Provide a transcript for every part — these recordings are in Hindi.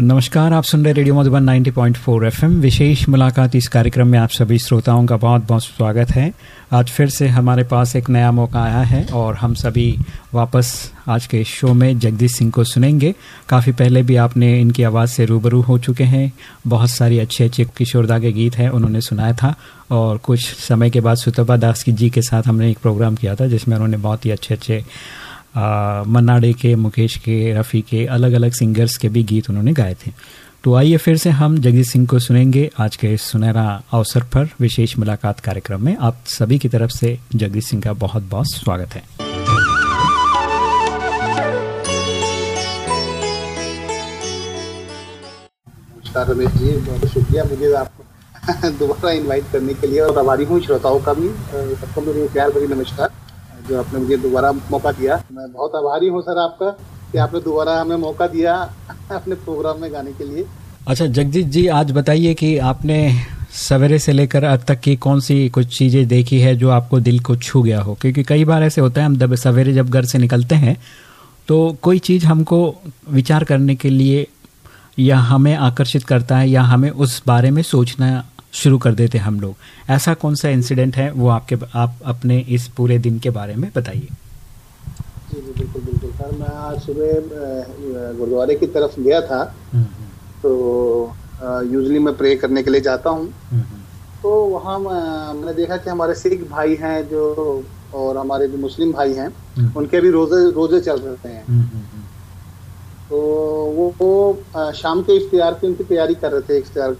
नमस्कार, आप सुन रहे रेडियो मधुबन 90.4 एफएम। विशेष मुलाकात इस कार्यक्रम में आप सभी श्रोताओं का बहुत बहुत स्वागत है। आज फिर से हमारे पास एक नया मौका आया है और हम सभी वापस आज के शो में जगदीश सिंह को सुनेंगे। काफ़ी पहले भी आपने इनकी आवाज़ से रूबरू हो चुके हैं। बहुत सारी अच्छे अच्छे किशोरदा के गीत हैं, उन्होंने सुनाया था और कुछ समय के बाद सुतपा दास जी के साथ हमने एक प्रोग्राम किया था, जिसमें उन्होंने बहुत ही अच्छे अच्छे मन्नाडे के, मुकेश के, रफ़ी के अलग अलग सिंगर्स के भी गीत उन्होंने गाए थे। तो आइए फिर से हम जगदीश सिंह को सुनेंगे। आज के सुनहरा अवसर पर विशेष मुलाकात कार्यक्रम में आप सभी की तरफ़ से जगदीश सिंह का बहुत बहुत स्वागत है। रमेश जी बहुत शुक्रिया मुझे आपको दोबारा इनवाइट करने के लिए और आभारी हूँ श्रोताओं का भी। सबको मेरे प्यार भरी नमस्कार। जो आपने मुझे दोबारा मौका दिया, मैं बहुत आभारी हूँ सर आपका कि आपने दोबारा हमें मौका दिया अपने प्रोग्राम में गाने के लिए। अच्छा जगजीत जी, आज बताइए कि आपने सवेरे से लेकर अब तक की कौन सी कुछ चीज़ें देखी है जो आपको दिल को छू गया हो? क्योंकि कई बार ऐसे होता है, हम सवेरे जब घर से निकलते हैं तो कोई चीज़ हमको विचार करने के लिए या हमें आकर्षित करता है या हमें उस बारे में सोचना शुरू कर देते हम लोग। ऐसा कौन सा इंसिडेंट है वो आपके आप अपने इस पूरे दिन के बारे में बताइए। जी जी बिल्कुल बिल्कुल। सर मैं आज सुबह गुरुद्वारे की तरफ़ गया था। हम्म, हम्म। तो यूजली मैं प्रे करने के लिए जाता हूँ। हम्म, तो वहाँ मैंने देखा कि हमारे सिख भाई हैं जो और हमारे जो मुस्लिम भाई हैं उनके भी रोज़े रोज़े चल रहे हैं। तो वो, वो शाम के इफ्तियार की उनकी तैयारी कर रहे थे इफ्तियार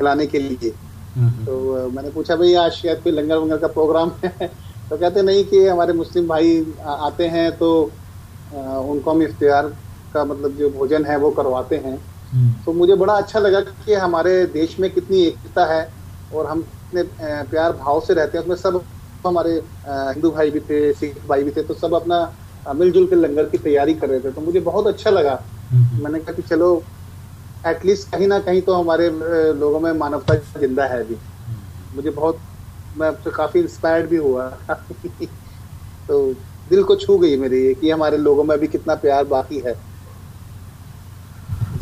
खिलाने के लिए। तो मैंने पूछा भाई आज शायद कोई लंगर वंगर का प्रोग्राम है तो कहते नहीं कि हमारे मुस्लिम भाई आते हैं तो उनको हम इफ्तार का मतलब जो भोजन है वो करवाते हैं हम्म। तो मुझे बड़ा अच्छा लगा कि हमारे देश में कितनी एकता है और हम इतने प्यार भाव से रहते हैं उसमें सब हमारे हिंदू भाई भी थे सिख भाई भी थे तो सब अपना मिलजुल के लंगर की तैयारी कर रहे थे तो मुझे बहुत अच्छा लगा। मैंने कहा कि चलो एटलीस्ट कहीं ना कहीं तो हमारे लोगों में मानवता ज़िंदा है अभी। मुझे बहुत, मैं आपसे काफ़ी इंस्पायर्ड भी हुआ। तो दिल को छू गई मेरी ये कि हमारे लोगों में अभी कितना प्यार बाकी है।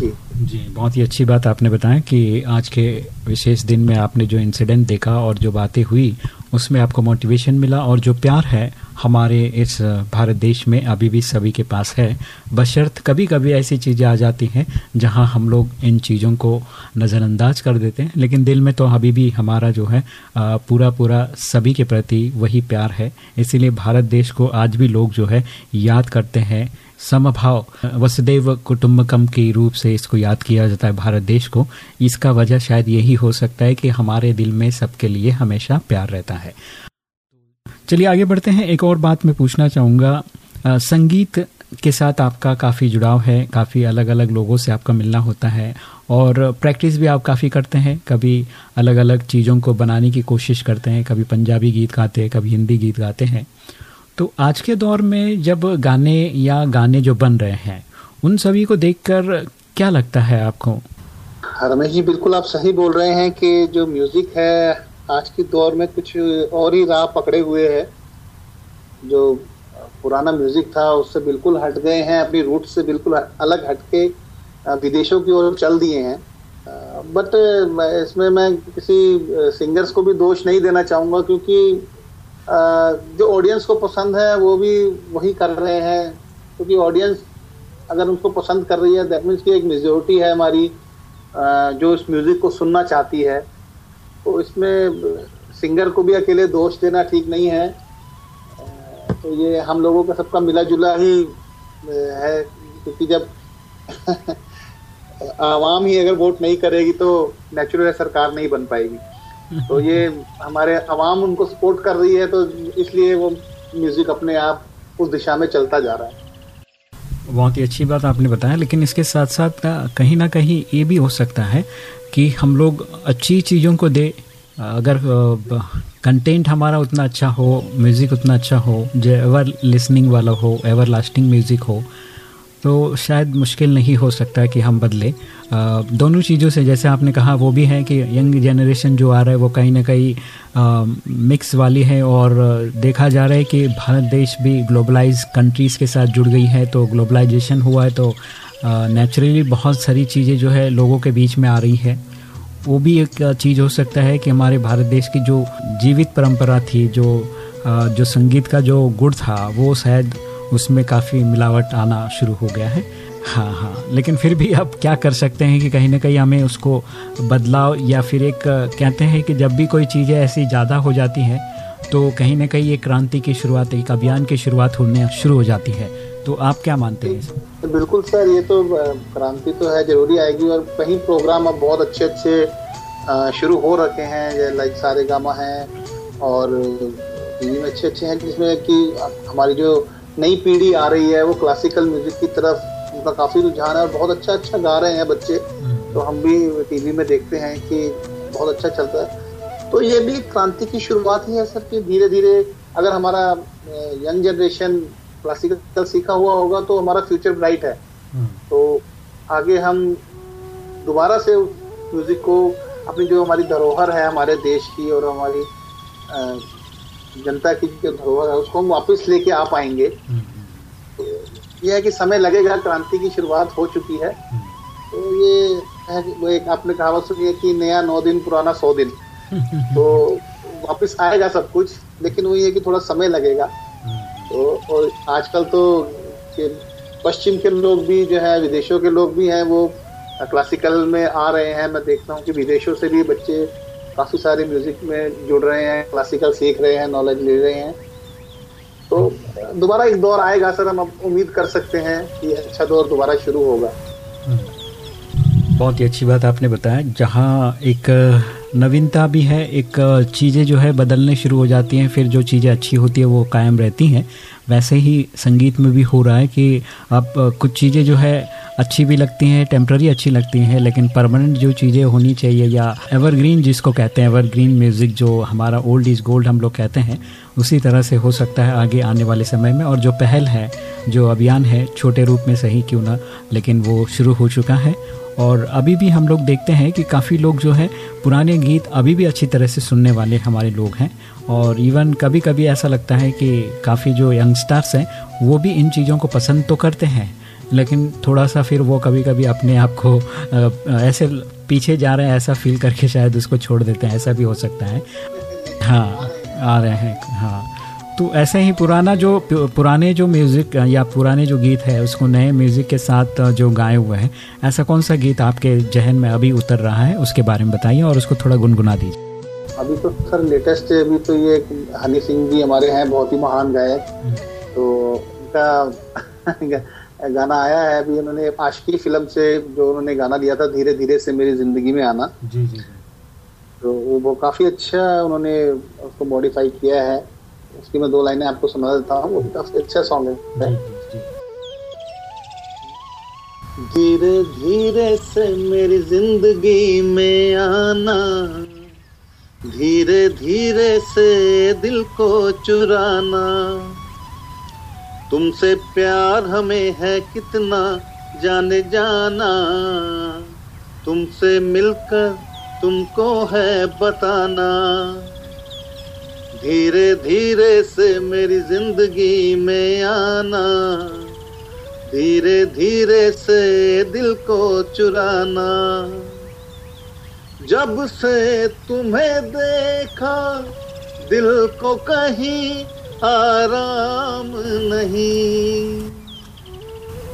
जी। जी, बहुत ही अच्छी बात आपने बताया कि आज के विशेष दिन में आपने जो इंसिडेंट देखा और जो बातें हुई उसमें आपको मोटिवेशन मिला और जो प्यार है हमारे इस भारत देश में अभी भी सभी के पास है। बशर्त कभी कभी ऐसी चीज़ें आ जाती हैं जहाँ हम लोग इन चीज़ों को नज़रअंदाज कर देते हैं। लेकिन दिल में तो अभी भी हमारा जो है पूरा पूरा सभी के प्रति वही प्यार है। इसीलिए भारत देश को आज भी लोग जो है याद करते हैं समभाव, वसुदेव कुटुम्बकम के रूप से इसको याद किया जाता है भारत देश को। इसका वजह शायद यही हो सकता है कि हमारे दिल में सबके लिए हमेशा प्यार रहता है। चलिए आगे बढ़ते हैं। एक और बात मैं पूछना चाहूँगा। संगीत के साथ आपका काफ़ी जुड़ाव है, काफ़ी अलग अलग लोगों से आपका मिलना होता है और प्रैक्टिस भी आप काफ़ी करते हैं। कभी अलग अलग चीज़ों को बनाने की कोशिश करते हैं, कभी पंजाबी गीत गाते हैं, कभी हिंदी गीत गाते हैं। तो आज के दौर में जब गाने या गाने जो बन रहे हैं, उन सभी को देखकर क्या लगता है आपको? रमेश जी, बिल्कुल आप सही बोल रहे हैं कि जो म्यूज़िक है, आज के दौर में कुछ और ही राह पकड़े हुए है। जो पुराना म्यूज़िक था, उससे बिल्कुल हट गए हैं, अपनी रूट से बिल्कुल अलग हट के विदेशों की ओर चल दिए हैं। बट इसमें मैं किसी सिंगर्स को भी दोष नहीं देना चाहूँगा, क्योंकि जो ऑडियंस को पसंद है, वो भी वही कर रहे हैं। क्योंकि ऑडियंस अगर उनको पसंद कर रही है दैट मीन्स की एक मेजोरिटी है हमारी जो इस म्यूज़िक को सुनना चाहती है। तो इसमें सिंगर को भी अकेले दोष देना ठीक नहीं है। तो ये हम लोगों का सबका मिला जुला ही है। क्योंकि जब आवाम ही अगर वोट नहीं करेगी तो नेचुरल सरकार नहीं बन पाएगी। तो ये हमारे आवाम उनको सपोर्ट कर रही है तो इसलिए वो म्यूज़िक अपने आप उस दिशा में चलता जा रहा है। बहुत ही अच्छी बात आपने बताया, लेकिन इसके साथ साथ कहीं ना कहीं ये भी हो सकता है कि हम लोग अच्छी चीज़ों को दे, अगर कंटेंट हमारा उतना अच्छा हो म्यूज़िक उतना अच्छा हो, जो एवर लिसनिंग वाला हो एवर लास्टिंग म्यूज़िक हो तो शायद मुश्किल नहीं हो सकता कि हम बदले। दोनों चीज़ों से जैसे आपने कहा, वो भी है कि यंग जनरेशन जो आ रहा है, वो कहीं ना कहीं मिक्स वाली है और देखा जा रहा है कि भारत देश भी ग्लोबलाइज कंट्रीज़ के साथ जुड़ गई है तो ग्लोबलाइजेशन हुआ है तो नेचुरली बहुत सारी चीज़ें जो है लोगों के बीच में आ रही है। वो भी एक चीज़ हो सकता है कि हमारे भारत देश की जो जीवित परंपरा थी, जो जो संगीत का जो गुड़ था, वो शायद उसमें काफ़ी मिलावट आना शुरू हो गया है। हाँ हाँ। लेकिन फिर भी अब क्या कर सकते हैं कि कहीं ना कहीं हमें उसको बदलाव या फिर एक, कहते हैं कि जब भी कोई चीज़ें ऐसी ज़्यादा हो जाती हैं तो कहीं ना कहीं एक क्रांति की शुरुआत, एक अभियान की शुरुआत होने शुरू हो जाती है। तो आप क्या मानते हैं बिल्कुल सर, ये तो क्रांति तो है, ज़रूरी आएगी और कहीं प्रोग्राम अब बहुत अच्छे अच्छे शुरू हो रखे हैं। लाइक सारे गामा हैं और टीवी में अच्छे अच्छे हैं, जिसमें कि हमारी जो नई पीढ़ी आ रही है वो क्लासिकल म्यूज़िक की तरफ़ उनका काफ़ी रुझान है और बहुत अच्छा अच्छा गा रहे हैं बच्चे हम्म। तो हम भी टीवी में देखते हैं कि बहुत अच्छा चलता है तो ये भी क्रांति की शुरुआत ही है सर कि धीरे धीरे अगर हमारा यंग जनरेशन क्लासिकल सीखा हुआ होगा तो हमारा फ्यूचर ब्राइट है हम्म। तो आगे हम दोबारा से म्यूज़िक को अपनी जो हमारी धरोहर है हमारे देश की और हमारी जनता की जो धरोहर है, उसको हम वापस लेके आ पाएँगे। यह है कि समय लगेगा, क्रांति की शुरुआत हो चुकी है। तो ये है वो एक आपने कहावत सुनी है कि नया नौ दिन, पुराना सौ दिन। तो वापस आएगा सब कुछ, लेकिन वही है कि थोड़ा समय लगेगा। तो और आजकल तो पश्चिम के लोग भी जो है, विदेशों के लोग भी हैं, वो क्लासिकल में आ रहे हैं। मैं देखता हूँ कि विदेशों से भी बच्चे काफ़ी सारे म्यूज़िक में जुड़ रहे हैं क्लासिकल सीख रहे हैं नॉलेज ले रहे हैं। तो दोबारा एक दौर आएगा, सर, हम उम्मीद कर सकते हैं कि अच्छा दौर दोबारा शुरू होगा। बहुत ही अच्छी बात आपने बताया, जहाँ एक नवीनता भी है, एक चीज़ें जो है बदलने शुरू हो जाती हैं, फिर जो चीज़ें अच्छी होती है, वो कायम रहती हैं। वैसे ही संगीत में भी हो रहा है कि आप कुछ चीज़ें जो है अच्छी भी लगती हैं टेम्प्ररी अच्छी लगती हैं, लेकिन परमानेंट जो चीज़ें होनी चाहिए या एवरग्रीन जिसको कहते हैं एवरग्रीन म्यूज़िक जो हमारा ओल्ड इज़ गोल्ड हम लोग कहते हैं उसी तरह से हो सकता है आगे आने वाले समय में। और जो पहल है, जो अभियान है, छोटे रूप में सही क्यों ना, लेकिन वो शुरू हो चुका है। और अभी भी हम लोग देखते हैं कि काफ़ी लोग जो है, पुराने गीत अभी भी अच्छी तरह से सुनने वाले हमारे लोग हैं। और इवन कभी कभी ऐसा लगता है कि काफ़ी जो यंगस्टर्स हैं, वो भी इन चीज़ों को पसंद तो करते हैं। लेकिन थोड़ा सा फिर वो कभी कभी अपने आप को ऐसे पीछे जा रहे हैं, ऐसा फील करके शायद उसको छोड़ देते हैं, ऐसा भी हो सकता है। हाँ। आ रहे हैं हाँ। तो ऐसे ही पुराना जो पुराने जो म्यूज़िक या पुराने जो गीत है उसको नए म्यूज़िक के साथ जो गाए हुए हैं ऐसा कौन सा गीत आपके जहन में अभी उतर रहा है उसके बारे में बताइए और उसको थोड़ा गुनगुना दीजिए। अभी तो सर लेटेस्ट अभी तो ये हनी सिंह जी हमारे हैं बहुत ही महान गायक। तो उनका गाना आया है अभी उन्होंने आशकी फ़िल्म से जो उन्होंने गाना दिया था धीरे धीरे से मेरी ज़िंदगी में आना। जी जी। तो वो, काफ़ी अच्छा उन्होंने उसको मॉडिफाई किया है। उसकी मैं दो लाइनें आपको सुना देता हूँ वो काफ़ी अच्छा सॉन्ग है। धीरे धीरे से मेरी ज़िंदगी में आना धीरे धीरे से दिल को चुराना। तुमसे प्यार हमें है कितना जाने जाना। तुमसे मिलकर तुमको है बताना। धीरे धीरे से मेरी ज़िंदगी में आना। धीरे धीरे से दिल को चुराना। जब से तुम्हें देखा, दिल को कहीं आराम नहीं।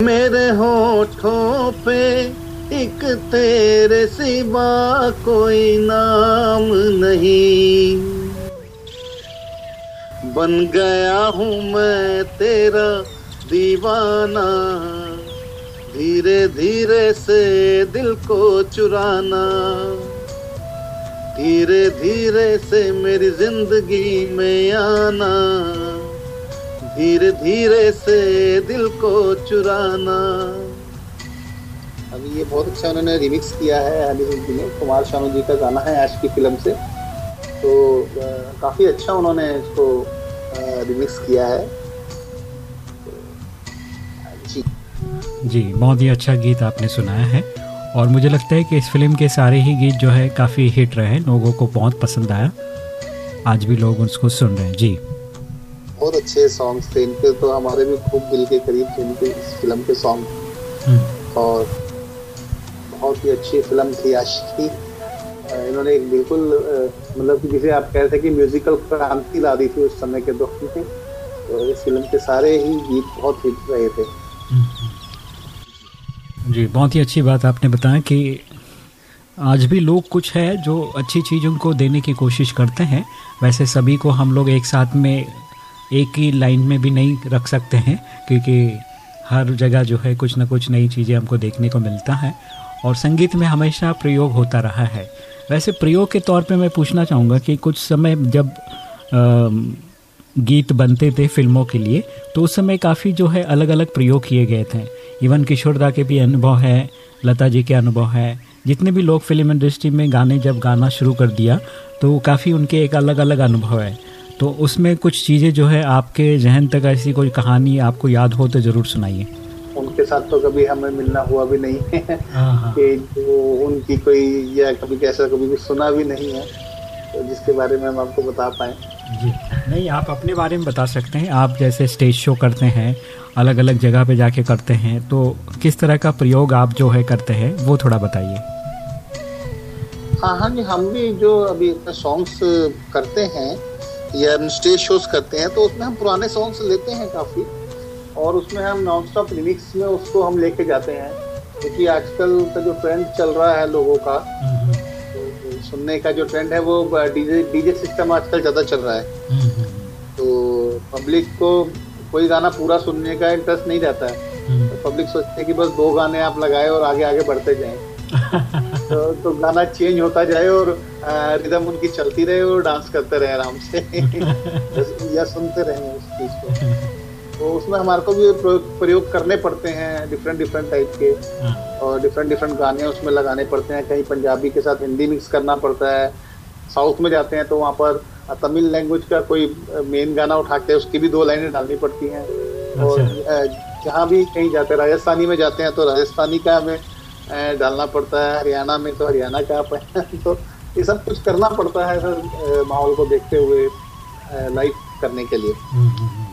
मेरे होठों पे एक तेरे सिवा कोई नाम नहीं। बन गया हूँ मैं तेरा दीवाना धीरे धीरे से दिल को चुराना। धीरे धीरे से मेरी ज़िंदगी में आना धीरे धीरे से दिल को चुराना। अभी ये बहुत अच्छा उन्होंने रिमिक्स किया है हनी ने कुमार शानू जी का गाना है आज की फ़िल्म से। तो काफ़ी अच्छा उन्होंने इसको रिमिक्स किया है। जी। बहुत ही अच्छा गीत आपने सुनाया है। और मुझे लगता है कि इस फ़िल्म के सारे ही गीत जो है काफ़ी हिट रहे हैं। लोगों को बहुत पसंद आया। आज भी लोग उसको सुन रहे हैं। जी। बहुत अच्छे सॉन्ग्स थे इनके। तो हमारे भी खूब दिल के करीब थे इनके इस फ़िल्म के सॉन्ग हम्म। और बहुत ही अच्छी फ़िल्म थी, आशिकी। इन्होंने एक बिल्कुल मतलब कि जिसे आप कह रहे थे कि म्यूजिकल क्रांति ला दी थी उस समय के दौर में। तो इस फ़िल्म के सारे ही गीत बहुत हिट रहे थे। जी, बहुत ही अच्छी बात आपने बताया कि आज भी लोग कुछ है जो अच्छी चीज़ों को देने की कोशिश करते हैं। वैसे सभी को हम लोग एक साथ में, एक ही लाइन में भी नहीं रख सकते हैं, क्योंकि हर जगह जो है कुछ ना कुछ नई चीज़ें हमको देखने को मिलता है। और संगीत में हमेशा प्रयोग होता रहा है। वैसे प्रयोग के तौर पे मैं पूछना चाहूँगा कि कुछ समय जब आ, गीत बनते थे फ़िल्मों के लिए तो उस समय काफ़ी जो है अलग अलग प्रयोग किए गए थे। इवन किशोरदा के भी अनुभव है लता जी के अनुभव है। जितने भी लोग फ़िल्म इंडस्ट्री में गाने जब गाना शुरू कर दिया तो काफ़ी उनके एक अलग अलग अनुभव है। तो उसमें कुछ चीज़ें जो है आपके जहन तक ऐसी कोई कहानी आपको याद हो तो ज़रूर सुनाइए। उनके साथ तो कभी हमें मिलना हुआ भी नहीं है हाँ, हाँ। कि जो उनकी कोई या कभी कैसा कभी भी सुना भी नहीं है तो जिसके बारे में हम आपको बता पाए। जी। नहीं आप अपने बारे में बता सकते हैं। आप जैसे स्टेज शो करते हैं अलग अलग जगह पे जाके करते हैं तो किस तरह का प्रयोग आप जो है करते हैं वो थोड़ा बताइए। हाँ हाँ जी हम भी जो अभी सॉन्ग्स करते हैं या स्टेज शोज़ करते हैं तो उसमें हम पुराने सॉन्ग्स लेते हैं काफ़ी। और उसमें हम नॉन स्टॉप रिमिक्स में उसको हम लेके जाते हैं। क्योंकि आजकल का जो ट्रेंड चल रहा है लोगों का सुनने का जो ट्रेंड है वो डीजे डीजे सिस्टम आजकल ज़्यादा चल रहा है। तो पब्लिक को कोई गाना पूरा सुनने का इंटरेस्ट नहीं रहता है। तो पब्लिक सोचते है कि बस दो गाने आप लगाए और आगे आगे बढ़ते जाएँ। तो, तो गाना चेंज होता जाए और रिदम उनकी चलती रहे और डांस करते रहे आराम से। या सुनते रहे उस चीज़ को। तो उसमें हमारे को भी प्रयोग करने पड़ते हैं डिफरेंट डिफरेंट टाइप के हाँ। और डिफरेंट डिफरेंट गाने उसमें लगाने पड़ते हैं कहीं पंजाबी के साथ हिंदी मिक्स करना पड़ता है साउथ में जाते हैं तो वहाँ पर तमिल लैंग्वेज का कोई मेन गाना उठा के उसकी भी दो लाइनें डालनी पड़ती हैं और अच्छा। जहाँ भी कहीं जाते हैं राजस्थानी में जाते हैं तो राजस्थानी का हमें डालना पड़ता है हरियाणा में तो हरियाणा का तो ये सब कुछ करना पड़ता है सर माहौल को देखते हुए लाइव करने के लिए हम्म, हम्म, हम्म।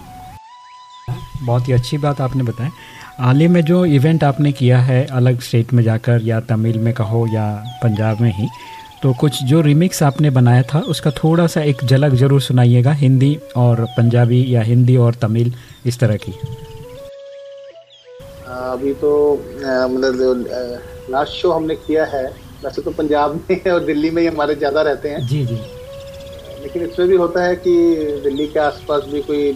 बहुत ही अच्छी बात आपने बताया हाल ही में जो इवेंट आपने किया है अलग स्टेट में जाकर या तमिल में कहो या पंजाब में ही तो कुछ जो रिमिक्स आपने बनाया था उसका थोड़ा सा एक झलक ज़रूर सुनाइएगा हिंदी और पंजाबी या हिंदी और तमिल इस तरह की। अभी तो मतलब लास्ट शो हमने किया है वैसे तो पंजाब में और दिल्ली में ही हमारे ज़्यादा रहते हैं। जी जी। लेकिन इसमें भी होता है कि दिल्ली के आसपास भी कोई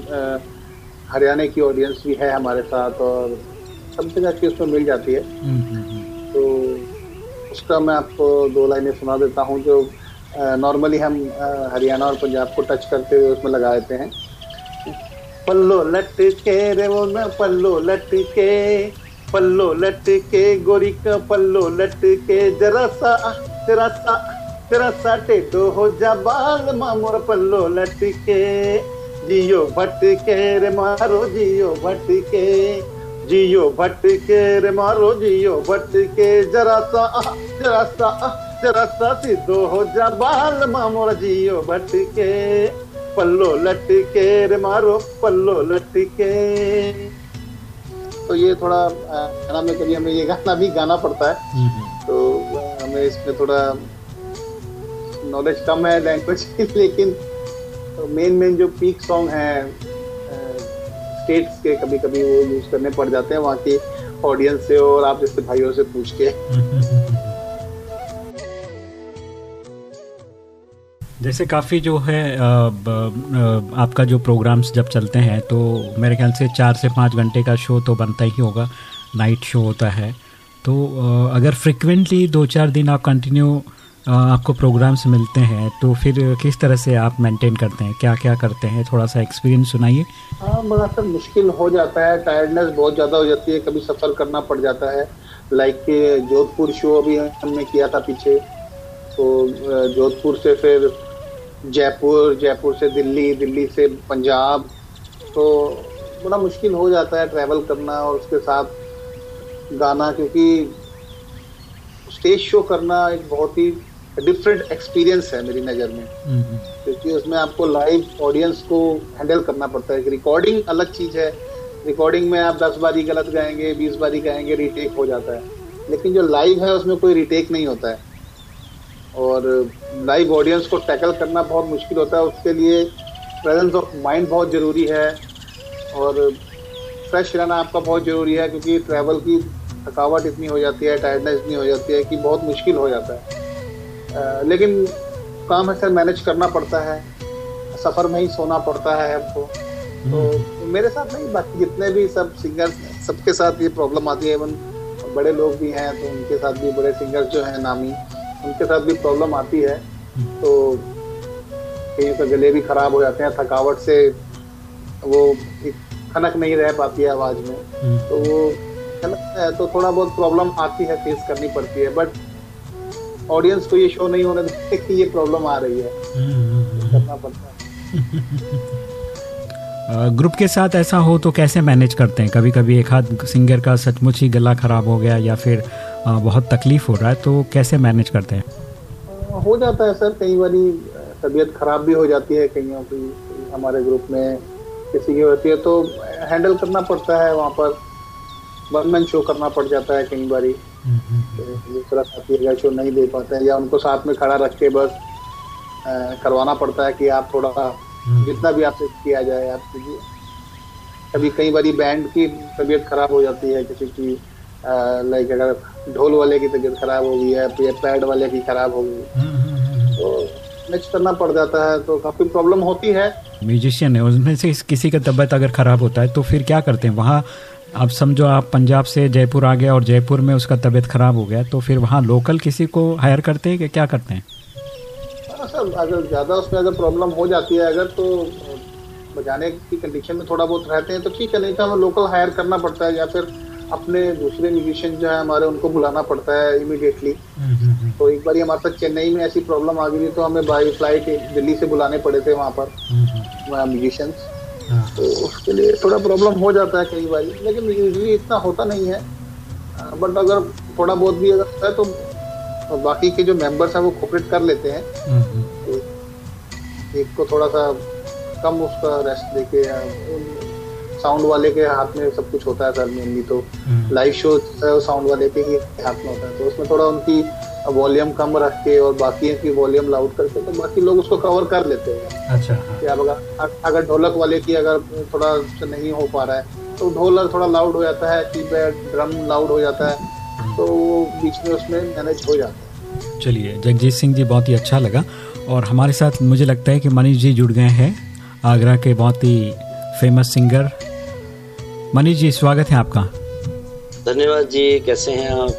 हरियाणा की ऑडियंस भी है हमारे साथ और सब जगह की उसमें मिल जाती है। हम्म, हम्म, हम्म। तो उसका मैं आपको दो लाइनें सुना देता हूँ जो नॉर्मली हम हरियाणा और पंजाब को टच करते हुए उसमें लगा देते हैं। पल्लो लट के रे वो न पल्लो लट के पल्लो लट के गोरी का पल्लो लट के जरा सा जरा सा जरा सा टेटो हो जा बाल मामोर पल्लो लट के जियो भटके रे मारो जियो भटके। जियो भटके रे मारो जियो भटके। जरा सा जरा सा जरा सा सिद्धो हो जा बाल मामोर जियो भटके। पल्लो लटके रे मारो पल्लो लटके। तो ये थोड़ा गाना में कभी हमें ये गाना भी गाना पड़ता है। हम्म। तो हमें इसमें थोड़ा नॉलेज कम है लैंग्वेज लेकिन मेन मेन जो पीक सॉन्ग हैं स्टेट्स के कभी कभी वो यूज़ करने पड़ जाते हैं वहाँ की ऑडियंस से और आप जैसे भाइयों से पूछ के। जैसे काफ़ी जो है आपका जो प्रोग्राम्स जब चलते हैं तो मेरे ख्याल से चार से पाँच घंटे का शो तो बनता ही होगा नाइट शो होता है। तो अगर फ्रिक्वेंटली दो चार दिन आप कंटिन्यू आपको प्रोग्राम्स मिलते हैं तो फिर किस तरह से आप मेंटेन करते हैं? क्या क्या करते हैं? थोड़ा सा एक्सपीरियंस सुनाइए। हाँ बड़ा सर मुश्किल हो जाता है टायर्डनेस बहुत ज़्यादा हो जाती है, कभी सफ़र करना पड़ जाता है। लाइक जोधपुर शो अभी हमने किया था पीछे तो जोधपुर से फिर जयपुर जयपुर से दिल्ली दिल्ली से पंजाब तो बड़ा मुश्किल हो जाता है ट्रैवल करना और उसके साथ गाना, क्योंकि स्टेज शो करना एक बहुत ही डिफरेंट एक्सपीरियंस है मेरी नज़र में। क्योंकि उसमें आपको लाइव ऑडियंस को हैंडल करना पड़ता है। रिकॉर्डिंग अलग चीज़ है। रिकॉर्डिंग में आप दस बारी गलत गाएँगे बीस बारी गाएँगे रिटेक हो जाता है। लेकिन जो लाइव है उसमें कोई रिटेक नहीं होता है। और लाइव ऑडियंस को टैकल करना बहुत मुश्किल होता है। उसके लिए प्रेजेंस ऑफ़ माइंड बहुत ज़रूरी है। और फ्रेश रहना आपका बहुत ज़रूरी है। क्योंकि ट्रैवल की थकावट इतनी हो जाती है टायर्डनेस इतनी हो जाती है कि बहुत मुश्किल हो जाता है। लेकिन काम है सर मैनेज करना पड़ता है सफ़र में ही सोना पड़ता है हमको तो हम्म। मेरे साथ नहीं बाकी जितने भी सब सिंगर सबके साथ ये प्रॉब्लम आती है इवन बड़े लोग भी हैं तो उनके साथ भी बड़े सिंगर जो हैं नामी उनके साथ भी प्रॉब्लम आती है हम्म। तो कहीं तो गले भी खराब हो जाते हैं थकावट से वो खनक नहीं रह पाती है आवाज़ में हम्म। तो वो है तो थोड़ा बहुत प्रॉब्लम आती है फेस करनी पड़ती है बट ऑडियंस को ये शो नहीं होने देते कि ये प्रॉब्लम आ रही है। करना पड़ता है। ग्रुप के साथ ऐसा हो तो कैसे मैनेज करते हैं? कभी कभी एक हाथ सिंगर का सचमुच ही गला खराब हो गया या फिर बहुत तकलीफ़ हो रहा है तो कैसे मैनेज करते हैं? हो जाता है सर कई बार तबीयत खराब भी हो जाती है कईयों की हमारे ग्रुप में किसी की होती है तो हैंडल करना पड़ता है वहाँ पर। वन मैन शो करना पड़ जाता है कई बारी। दूसरा साथी अगर शो नहीं दे पाते हैं या उनको साथ में खड़ा रख के बस करवाना पड़ता है कि आप थोड़ा हम्म। जितना भी आपसे किया जाए आप कीजिए। कभी कई बारी बैंड की तबीयत खराब हो जाती है किसी की लाइक अगर ढोल वाले की तबीयत खराब हो गई है या पैड वाले की खराब हो गई। हम्म, हम्म, तो मैच करना पड़ जाता है तो काफ़ी प्रॉब्लम होती है। म्यूजिशियन है उसमें से किसी का तबीयत अगर खराब होता है तो फिर क्या करते हैं? वहाँ अब समझो आप पंजाब से जयपुर आ गए और जयपुर में उसका तबीयत खराब हो गया तो फिर वहाँ लोकल किसी को हायर करते हैं कि क्या करते हैं? सर अगर ज़्यादा उसमें अगर प्रॉब्लम हो जाती है अगर तो बजाने की कंडीशन में थोड़ा बहुत रहते हैं तो ठीक है नहीं तो हमें लोकल हायर करना पड़ता है या फिर अपने दूसरे म्यूजिशियन जो है हमारे उनको बुलाना पड़ता है इमिडिएटली। तो एक बार हमारे साथ चेन्नई में ऐसी प्रॉब्लम आ गई थी तो हमें बाई फ़्लाइट दिल्ली से बुलाने पड़े थे वहाँ पर। म्यूजिशियंस तो उसके लिए थोड़ा प्रॉब्लम हो जाता है कई बार। लेकिन यूजली इतना होता नहीं है। बट अगर थोड़ा बहुत भी अगर है तो बाकी के जो मेंबर्स हैं वो कोऑपरेट कर लेते हैं। तो एक को थोड़ा सा कम उसका रेस्ट देके साउंड वाले के हाथ में सब कुछ होता है सर मेनली तो। लाइव शो साउंड वाले के ही हाथ में होता है। तो उसमें थोड़ा उनकी वॉल्यूम कम रख के और बाकी की वॉल्यूम लाउड करके तो बाकी लोग उसको कवर कर लेते हैं। अच्छा हाँ। कि अगर अगर ढोलक वाले की अगर थोड़ा नहीं हो पा रहा है तो ढोलक थोड़ा लाउड हो जाता है कीपैड ड्रम लाउड हो जाता है तो वो बीच में उसमें मैनेज हो जाता है। चलिए जगजीत सिंह जी बहुत ही अच्छा लगा। और हमारे साथ मुझे लगता है कि मनीष जी जुड़ गए हैं आगरा के बहुत ही फ़ेमस सिंगर मनीष जी स्वागत है आपका। धन्यवाद जी कैसे हैं आप?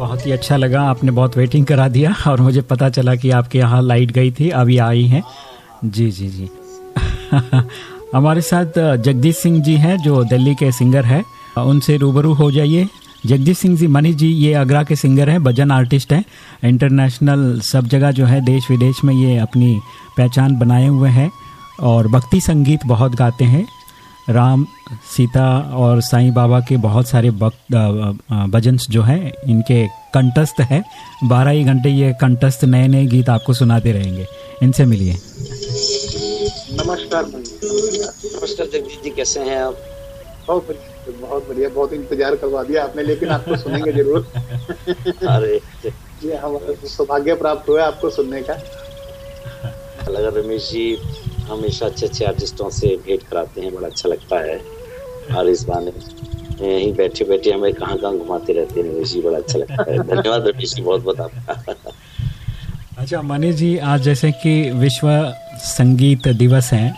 बहुत ही अच्छा लगा, आपने बहुत वेटिंग करा दिया और मुझे पता चला कि आपके यहाँ लाइट गई थी, अभी आई हैं। जी जी जी। हमारे साथ जगदीश सिंह जी हैं, जो दिल्ली के सिंगर हैं। उनसे रूबरू हो जाइए। जगदीश सिंह जी, मनीष जी, ये आगरा के सिंगर हैं, भजन आर्टिस्ट हैं। इंटरनेशनल सब जगह जो है, देश विदेश में ये अपनी पहचान बनाए हुए हैं। और भक्ति संगीत बहुत गाते हैं। राम सीता और साईं बाबा के बहुत सारे भक्त भजन जो हैं इनके कंटस्थ है। बारह ही घंटे ये कंटस्थ नए नए गीत आपको सुनाते रहेंगे। इनसे मिलिए। नमस्कार नमस्कार जगदीश जी कैसे हैं आप? बहुत बहुत बढ़िया बहुत इंतज़ार करवा दिया आपने लेकिन आपको सुनेंगे ज़रूर। अरे ये हमारा सौभाग्य प्राप्त हुआ आपको सुनने का। लगा रमेश जी हमेशा अच्छे अच्छे आर्टिस्टों से भेंट कराते हैं, बड़ा अच्छा लगता है। और इस बहाने यहीं बैठे बैठे हमें कहाँ कहाँ घुमाते रहते हैं, रमेश जी, बड़ा अच्छा लगता है। धन्यवाद रमेश जी, बहुत बहुत आपका। अच्छा मनीष जी, आज जैसे कि विश्व संगीत दिवस है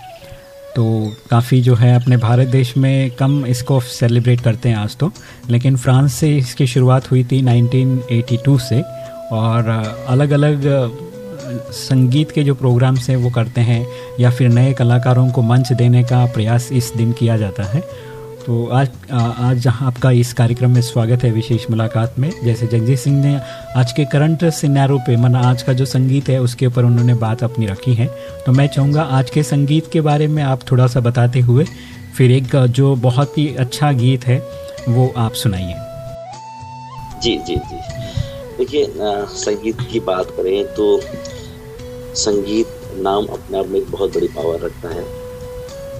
तो काफ़ी जो है अपने भारत देश में कम इसको सेलिब्रेट करते हैं आज तो। लेकिन फ्रांस से इसकी शुरुआत हुई थी 1982 से, और अलग अलग संगीत के जो प्रोग्राम्स हैं, वो करते हैं या फिर नए कलाकारों को मंच देने का प्रयास इस दिन किया जाता है। तो आज आज जहाँ आपका इस कार्यक्रम में स्वागत है विशेष मुलाकात में। जैसे जगजीत सिंह ने आज के करंट सिनारों पे, मन, आज का जो संगीत है, उसके ऊपर उन्होंने बात अपनी रखी है। तो मैं चाहूँगा आज के संगीत के बारे में आप थोड़ा सा बताते हुए, फिर एक, जो बहुत ही अच्छा गीत है, वो आप सुनाइए। जी जी जी। देखिए संगीत की बात करें तो संगीत नाम अपने आप में एक बहुत बड़ी पावर रखता है।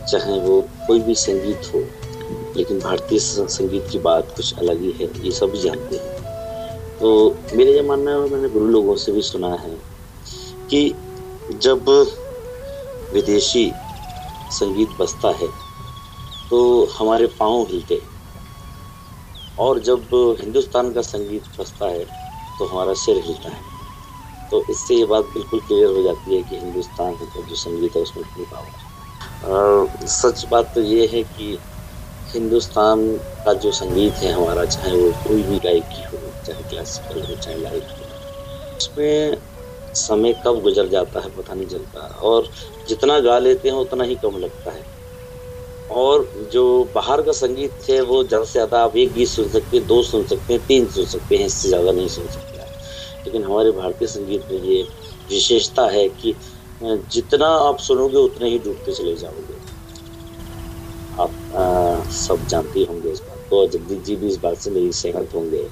चाहे वो कोई भी संगीत हो, लेकिन भारतीय संगीत की बात कुछ अलग ही है, ये सब जानते हैं। तो मेरा ये मानना है मैंने गुरु लोगों से भी सुना है कि जब विदेशी संगीत बजता है तो हमारे पाँव हिलते और जब हिंदुस्तान का संगीत बजता है तो हमारा सिर हिलता है। तो इससे ये बात बिल्कुल क्लियर हो जाती है कि हिंदुस्तान का जो संगीत है उसमें कितनी पावर है। सच बात तो ये है कि हिंदुस्तान का जो संगीत है हमारा, चाहे वो कोई भी गायकी हो, चाहे क्लासिकल हो, चाहे लाइव हो, उसमें समय कब गुजर जाता है पता नहीं चलता और जितना गा लेते हैं उतना ही कम लगता है। और जो बाहर का संगीत है वो ज़्यादा से ज़्यादा आप एक गीत सुन सकते हैं, दो सुन सकते हैं, तीन सुन सकते हैं, इससे ज़्यादा नहीं सुन सकते। लेकिन हमारे भारतीय संगीत में ये विशेषता है कि जितना आप सुनोगे उतने ही डूबते चले जाओगे। आप आ, सब जानते होंगे इस बात को जगदीप जी भी इस बात से मेरी सहमत होंगे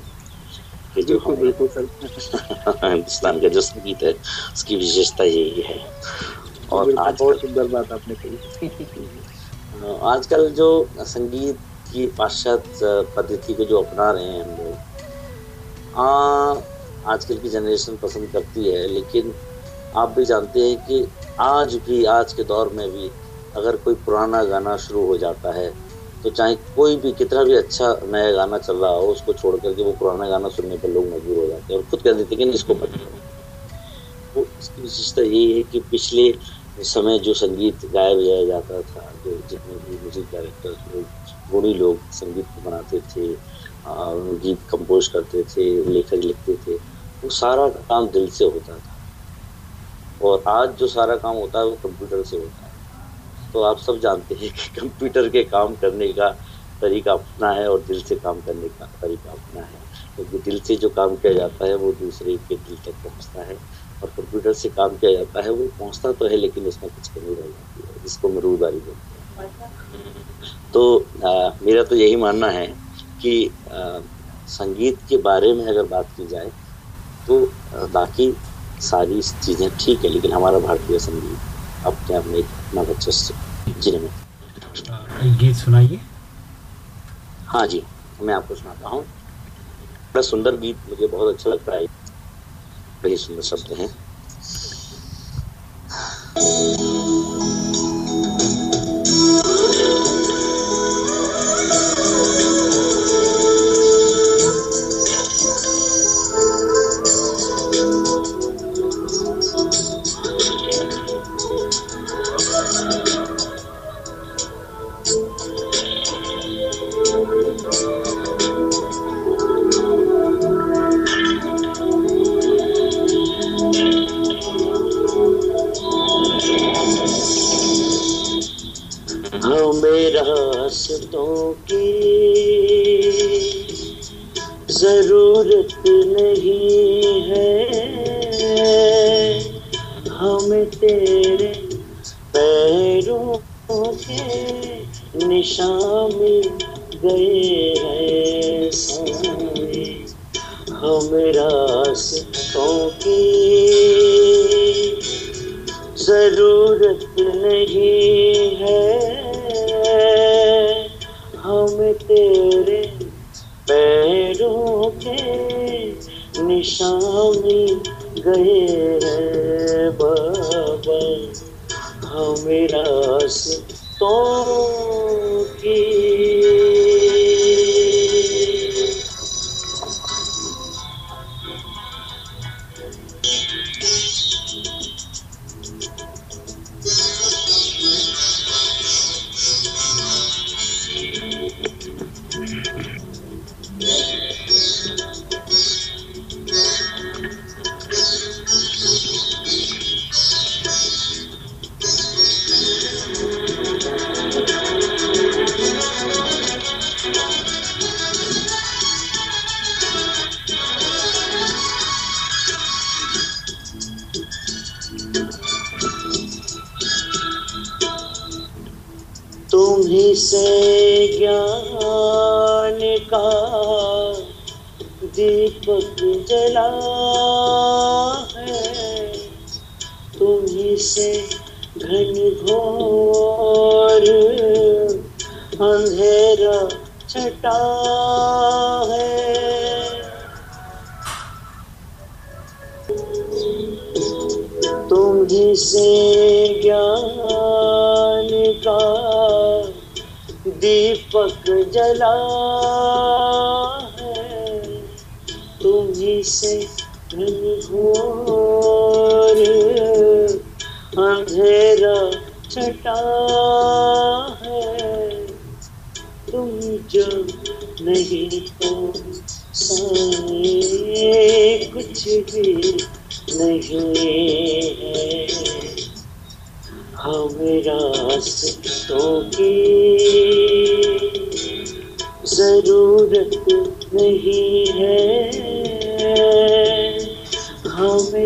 कि जो हिंदुस्तान का जो संगीत है उसकी विशेषता यही है। और आज बहुत सुंदर बात आपने कही। आजकल जो संगीत की पाश्चात्य पद्धति को जो अपना रहे हैं हम लोग आजकल की जनरेशन पसंद करती है, लेकिन आप भी जानते हैं कि आज भी, आज के दौर में भी अगर कोई पुराना गाना शुरू हो जाता है तो चाहे कोई भी कितना भी अच्छा नया गाना चल रहा हो, उसको छोड़ करके वो पुराना गाना सुनने पर लोग मजबूर हो जाते हैं और खुद कह देते हैं कि इसको करो वो इसकी विशेषता यही है कि पिछले समय जो संगीत गाया बजाया जाता था, जो जितने भी म्यूज़िक डायरेक्टर लोग गुणी लोग संगीत को बनाते थे गीत कंपोज करते थे लेखक लिखते थे वो सारा काम दिल से होता था। और आज जो सारा काम होता है वो कंप्यूटर से होता है। तो आप सब जानते हैं कि कंप्यूटर के काम करने का तरीका अपना है और दिल से काम करने का तरीका अपना है। क्योंकि तो दिल से जो काम किया जाता है वो दूसरे के दिल तक पहुँचता है। और कंप्यूटर से काम किया जाता है वो पहुँचता तो है लेकिन उसमें कुछ कमी रह जाती है जिसको मरूदारी बोलते हैं। तो आ, मेरा तो यही मानना है कि आ, संगीत के बारे में अगर बात की जाए तो बाकी सारी चीज़ें ठीक है लेकिन हमारा भारतीय संगीत अपने आप में इतना वर्चस्व में। गीत सुनाइए। हाँ जी मैं आपको सुनाता हूँ। बड़ा सुंदर गीत मुझे बहुत अच्छा लगता है। बड़े सुंदर शब्द हैं।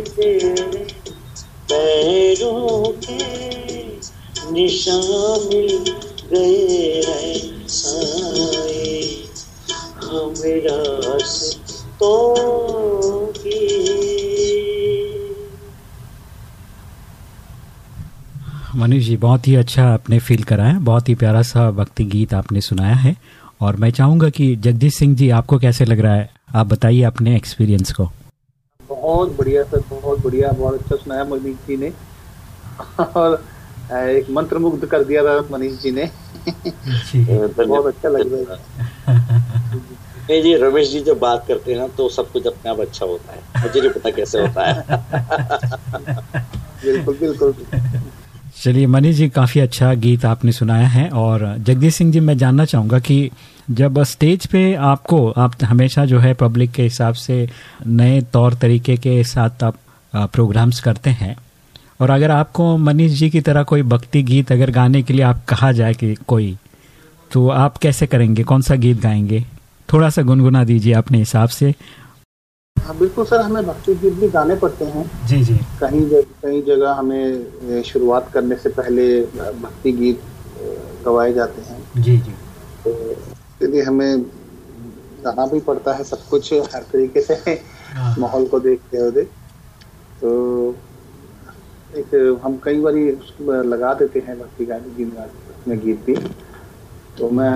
तेरे पैरों के निशान मिल गए हैं। साए हमें रास्तों मनीष जी, बहुत ही अच्छा आपने फील कराया। बहुत ही प्यारा सा भक्ति गीत आपने सुनाया है। और मैं चाहूँगा कि जगदीश सिंह जी, आपको कैसे लग रहा है? आप बताइए अपने एक्सपीरियंस को। बहुत बढ़िया सर बहुत बढ़िया बहुत अच्छा सुनाया मनीष जी ने। और एक मंत्र मुग्ध कर दिया था मनीष जी ने। बहुत अच्छा लग रहा है। नहीं जी रमेश जी जब बात करते हैं ना तो सब कुछ अपने आप अच्छा होता है। मुझे नहीं पता कैसे होता है। बिल्कुल बिल्कुल। चलिए मनीष जी, काफ़ी अच्छा गीत आपने सुनाया है और जगदीश सिंह जी, मैं जानना चाहूँगा कि जब स्टेज पे आपको, आप हमेशा जो है पब्लिक के हिसाब से नए तौर तरीके के साथ आप प्रोग्राम्स करते हैं और अगर आपको मनीष जी की तरह कोई भक्ति गीत अगर गाने के लिए आप कहा जाए कि कोई तो आप कैसे करेंगे? कौन सा गीत गाएँगे? थोड़ा सा गुनगुना दीजिए अपने हिसाब से हाँ बिल्कुल सर हमें भक्ति गीत भी गाने पड़ते हैं। जी जी। कहीं जगह कहीं जगह हमें शुरुआत करने से पहले भक्ति गीत गवाए जाते हैं। जी जी। तो इसके लिए हमें गाना भी पड़ता है सब कुछ हर तरीके से माहौल को देखते हुए। तो एक हम कई बार लगा देते हैं भक्ति गाने गीत में गीत भी। तो मैं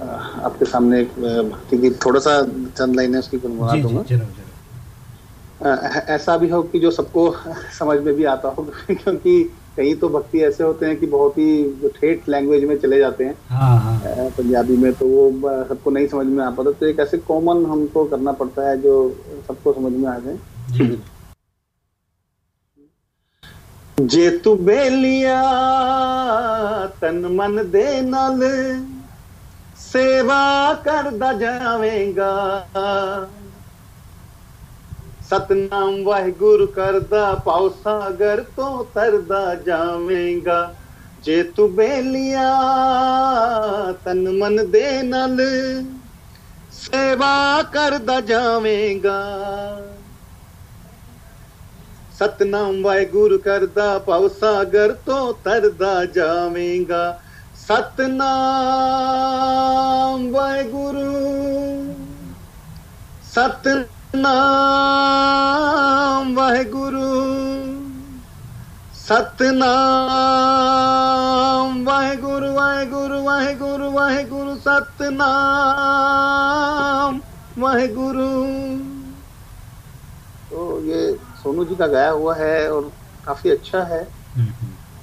आपके सामने भक्ति गीत थोड़ा सा चंद लाइनें उसकी गुनगुना दूँगा। ऐसा भी हो कि जो सबको समझ में भी आता हो क्योंकि कहीं तो भक्ति ऐसे होते हैं कि बहुत ही जो ठेठ लैंग्वेज में चले जाते हैं। हाँ, हाँ. पंजाबी में तो वो सबको नहीं समझ में आ पाता तो एक ऐसे कॉमन हमको करना पड़ता है जो सबको समझ में आ जाए। जे। तू बेलिया तन मन दे नल सेवा करदा जावेगा। ਸਤਨਾਮ ਵਾਹਿਗੁਰੂ ਕਰਦਾ ਪਾਉ ਸਾਗਰ ਤੋਂ ਤਰਦਾ ਜਾਵੇਂਗਾ ਜੇ ਤੂੰ ਬੇਲੀਆ ਤਨ ਮਨ ਦੇ ਨਾਲ ਸੇਵਾ ਕਰਦਾ ਜਾਵੇਂਗਾ ਸਤਨਾਮ ਵਾਹਿਗੁਰੂ ਕਰਦਾ ਪਾਉ ਸਾਗਰ ਤੋਂ ਤਰਦਾ ਜਾਵੇਂਗਾ ਸਤਨਾਮ ਵਾਹਿਗੁਰੂ ਸਤਨਾਮ ਸਤਨਾਮ ਵਾਹਿਗੁਰੂ ਸਤਨਾਮ ਵਾਹਿਗੁਰੂ ਵਾਹਿਗੁਰੂ ਵਾਹਿਗੁਰੂ ਵਾਹਿਗੁਰੂ सतनाम वाहेगुरु तो ये सोनू जी का गाया हुआ है और काफी अच्छा है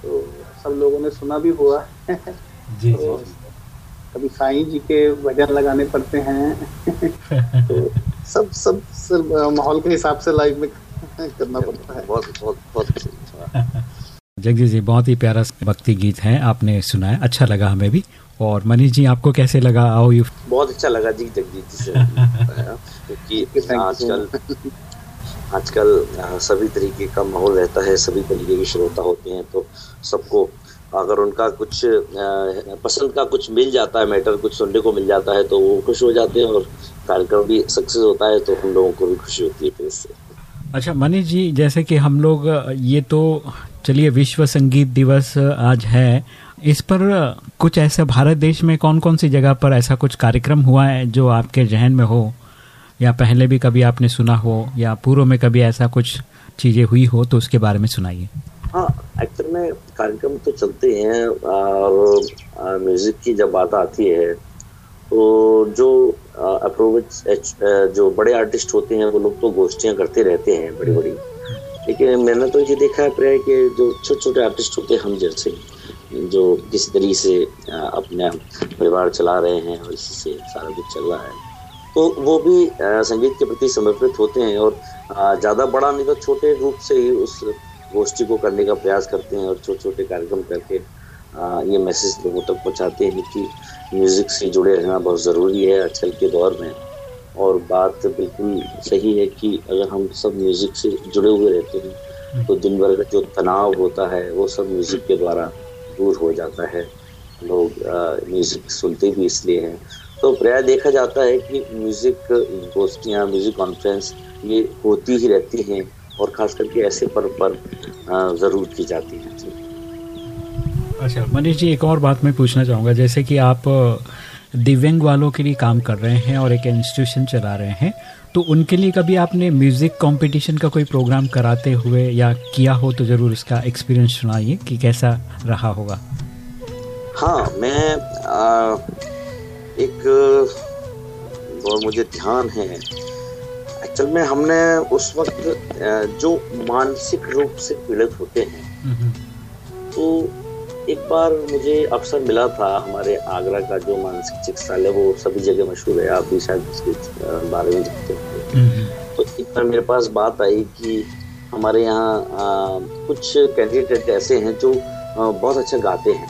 तो सब लोगों ने सुना भी हुआ है जी, तो जी। कभी साईं जी के भजन लगाने पड़ते हैं तो सब सब माहौल के हिसाब से लाइफ में करना पड़ता है। बहुत बहुत बहुत जगदीश जी बहुत ही प्यारा भक्ति गीत है आपने सुनाया अच्छा लगा हमें भी। और मनीष जी आपको कैसे लगा? आओ यू बहुत अच्छा लगा जी जगदीश जी से। क्योंकि आजकल आजकल सभी तरीके का माहौल रहता है सभी तरीके के श्रोता होते हैं तो सबको अगर उनका कुछ पसंद का कुछ मिल जाता है मैटर कुछ सुनने को मिल जाता है तो वो खुश हो जाते हैं और कार्यक्रम भी सक्सेस होता है तो हम लोगों को भी खुशी होती है फिर इससे। अच्छा मनीष जी जैसे कि हम लोग ये तो चलिए विश्व संगीत दिवस आज है। इस पर कुछ ऐसा भारत देश में कौन कौन सी जगह पर ऐसा कुछ कार्यक्रम हुआ है जो आपके जहन में हो? या पहले भी कभी आपने सुना हो या पूर्व में कभी ऐसा कुछ चीज़ें हुई हो तो उसके बारे में सुनाइए। हाँ एक्चुअल में कार्यक्रम तो चलते हैं और म्यूज़िक की जब बात आती है तो जो अप्रोच जो बड़े आर्टिस्ट होते हैं, वो लोग तो गोष्ठियाँ करते रहते हैं बड़ी बड़ी लेकिन मैंने तो ये देखा है कि जो छोटे छोटे आर्टिस्ट होते हैं, हम जैसे, जो किसी तरीके से अपना परिवार चला रहे हैं और इसी से सारा कुछ चल रहा है तो वो भी संगीत के प्रति समर्पित होते हैं और ज़्यादा बड़ा नहीं तो छोटे रूप से ही उस गोष्ठी को करने का प्रयास करते हैं और छोटे छोटे कार्यक्रम करके ये मैसेज लोगों तक पहुँचाते हैं कि म्यूज़िक से जुड़े रहना बहुत ज़रूरी है आजकल के दौर में। और बात बिल्कुल सही है कि अगर हम सब म्यूज़िक से जुड़े हुए रहते हैं तो दिन भर का जो तनाव होता है, वो सब म्यूज़िक के द्वारा दूर हो जाता है। लोग म्यूज़िक सुनते भी इसलिए हैं। तो प्राय देखा जाता है कि म्यूज़िक गोष्ठियाँ म्यूज़िक कॉन्फ्रेंस ये होती ही रहती हैं और ख़ास करके ऐसे पर्व पर ज़रूर की जाती हैं। अच्छा। मनीष जी एक और बात मैं पूछना चाहूँगा। जैसे कि आप दिव्यांग वालों के लिए काम कर रहे हैं और एक इंस्टीट्यूशन चला रहे हैं तो उनके लिए कभी आपने म्यूज़िक कंपटीशन का कोई प्रोग्राम कराते हुए या किया हो तो ज़रूर इसका एक्सपीरियंस सुनाइए कि कैसा रहा होगा। हाँ मैं आ, एक और मुझे ध्यान है। एक्चुअल में हमने उस वक्त जो मानसिक रूप से पीड़ित होते हैं तो एक बार मुझे अवसर मिला था हमारे आगरा का जो मानसिक चिकित्सालय वो सभी जगह मशहूर है। आप भी शायद उसके बारे में जानते होंगे। तो एक बार मेरे पास बात आई कि हमारे यहाँ कुछ कैंडिडेट ऐसे हैं जो बहुत अच्छा गाते हैं।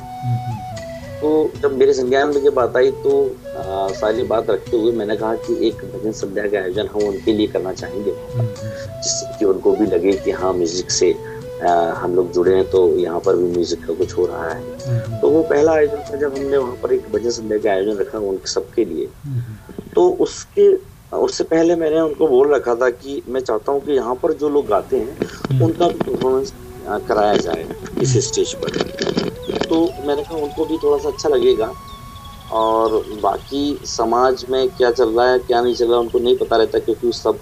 तो जब मेरे संज्ञान में जब बात आई तो आ, सारी बात रखते हुए मैंने कहा कि एक भजन संध्या का आयोजन हम उनके लिए करना चाहेंगे। जिससे कि उनको भी लगे कि हाँ म्यूज़िक से हम लोग जुड़े हैं तो यहाँ पर भी म्यूज़िक का कुछ हो रहा है। तो वो पहला आयोजन था जब हमने वहाँ पर एक भजन संध्या का आयोजन रखा उन सबके लिए। तो उसके उससे पहले मैंने उनको बोल रखा था कि मैं चाहता हूँ कि यहाँ पर जो लोग गाते हैं उनका भी परफॉर्मेंस कराया जाए इस स्टेज पर। तो मैंने कहा उनको भी थोड़ा सा अच्छा लगेगा। और बाकी समाज में क्या चल रहा है क्या नहीं चल रहा है उनको नहीं पता रहता क्योंकि सब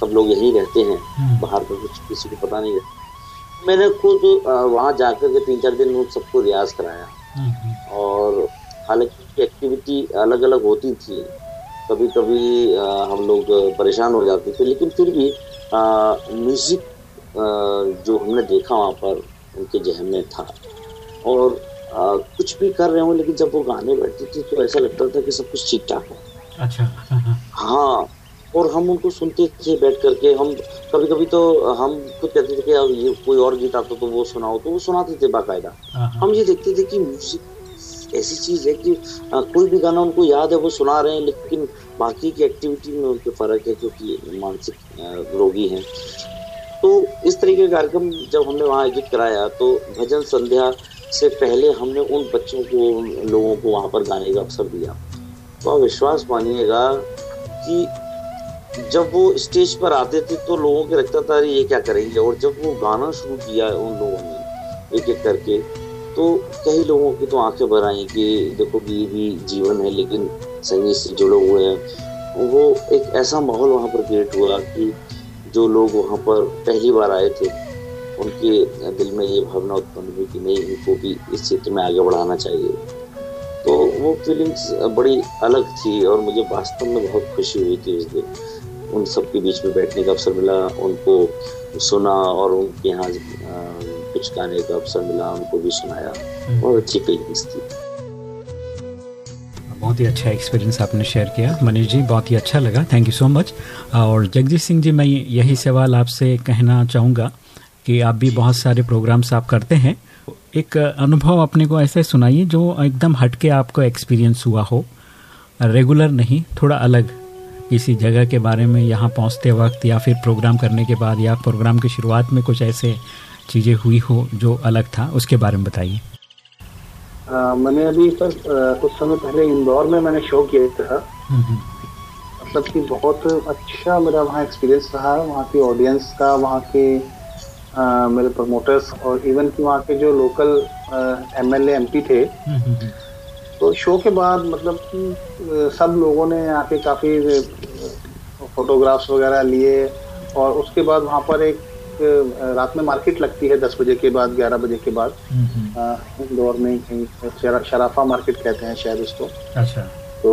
सब लोग यहीं रहते हैं। हम्म। बाहर का कुछ किसी को पता नहीं रहता। मैंने खुद वहाँ जाकर के तीन चार दिन उन सबको रियाज कराया। और हालाँकि एक्टिविटी अलग अलग होती थी। कभी कभी हम लोग परेशान हो जाते थे लेकिन फिर भी म्यूज़िक जो हमने देखा वहाँ पर उनके जहन में था। और आ, कुछ भी कर रहे हो लेकिन जब वो गाने बैठती थी तो ऐसा लगता था कि सब कुछ ठीक ठाक है। अच्छा। हाँ और हम उनको सुनते थे बैठ करके। हम कभी कभी तो हम खुद कहते थे कि अब ये कोई और गीत आता तो वो सुनाओ तो वो सुनाते थे बाकायदा। हाँ, हाँ। हम ये देखते थे कि म्यूज़िक ऐसी चीज़ है कि आ, कोई भी गाना उनको याद है वो सुना रहे हैं लेकिन बाकी की एक्टिविटी में उनके फ़र्क है क्योंकि मानसिक रोगी हैं। तो इस तरीके का कार्यक्रम जब हमने वहाँ आयोजित कराया तो भजन संध्या से पहले हमने उन बच्चों को लोगों को वहाँ पर गाने का अवसर दिया। तो आप विश्वास मानिएगा कि जब वो स्टेज पर आते थे तो लोगों के लगता था अरे ये क्या करेंगे? और जब वो गाना शुरू किया उन लोगों ने एक एक करके तो कई लोगों की तो आँखें भर आई कि देखो ये भी जीवन है, लेकिन संगीत से जुड़े हुए हैं, वो एक ऐसा माहौल वहाँ पर क्रिएट हुआ कि जो लोग वहाँ पर पहली बार आए थे, उनके दिल में ये भावना उत्पन्न हुई कि नहीं, इनको भी इस क्षेत्र में आगे बढ़ाना चाहिए। तो वो फीलिंग्स बड़ी अलग थी और मुझे वास्तव में बहुत खुशी हुई थी उस दिन। उन सब के बीच में बैठने का अवसर मिला उनको सुना और उनके यहाँ कुछ गाने का अवसर मिला उनको भी सुनाया। हम्म। बहुत अच्छी फीलिंग्स थी। बहुत ही अच्छा एक्सपीरियंस आपने शेयर किया। मनीष जी बहुत ही अच्छा लगा। थैंक यू सो मच और जगजीत सिंह जी मैं यही सवाल आपसे कहना चाहूँगा कि आप भी बहुत सारे प्रोग्राम्स आप करते हैं। एक अनुभव अपने को ऐसे सुनाइए जो एकदम हटके आपको एक्सपीरियंस हुआ हो। रेगुलर नहीं थोड़ा अलग। किसी जगह के बारे में यहाँ पहुँचते वक्त या फिर प्रोग्राम करने के बाद या प्रोग्राम की शुरुआत में कुछ ऐसे चीज़ें हुई हो जो अलग था उसके बारे में बताइए। मैंने अभी सर कुछ समय पहले इंदौर में मैंने शो किया था हम्म, हम्म। मतलब कि बहुत अच्छा मेरा वहाँ एक्सपीरियंस रहा वहाँ की ऑडियंस का वहाँ के आ, मेरे प्रमोटर्स और इवन कि वहाँ के जो लोकल एम एल थे तो शो के बाद मतलब कि सब लोगों ने आके काफ़ी फोटोग्राफ्स वगैरह लिए और उसके बाद वहाँ पर एक रात में मार्केट लगती है दस बजे के बाद ग्यारह बजे के बाद। इंदौर में कहीं शराफा मार्केट कहते हैं शायद उसको। अच्छा। तो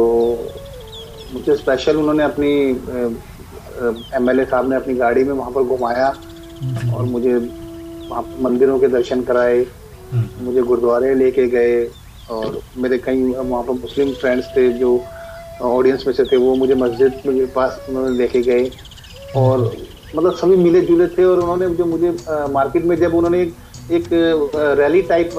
मुझे स्पेशल उन्होंने अपनी एमएलए साहब ने अपनी गाड़ी में वहाँ पर घुमाया और मुझे वहाँ मंदिरों के दर्शन कराए। मुझे गुरुद्वारे लेके गए। और मेरे कई वहाँ पर मुस्लिम फ्रेंड्स थे जो ऑडियंस में से थे वो मुझे मस्जिद के पास उन्होंने लेके गए। और मतलब सभी मिले जुले थे और उन्होंने जो मुझे मार्केट में जब उन्होंने एक, एक रैली टाइप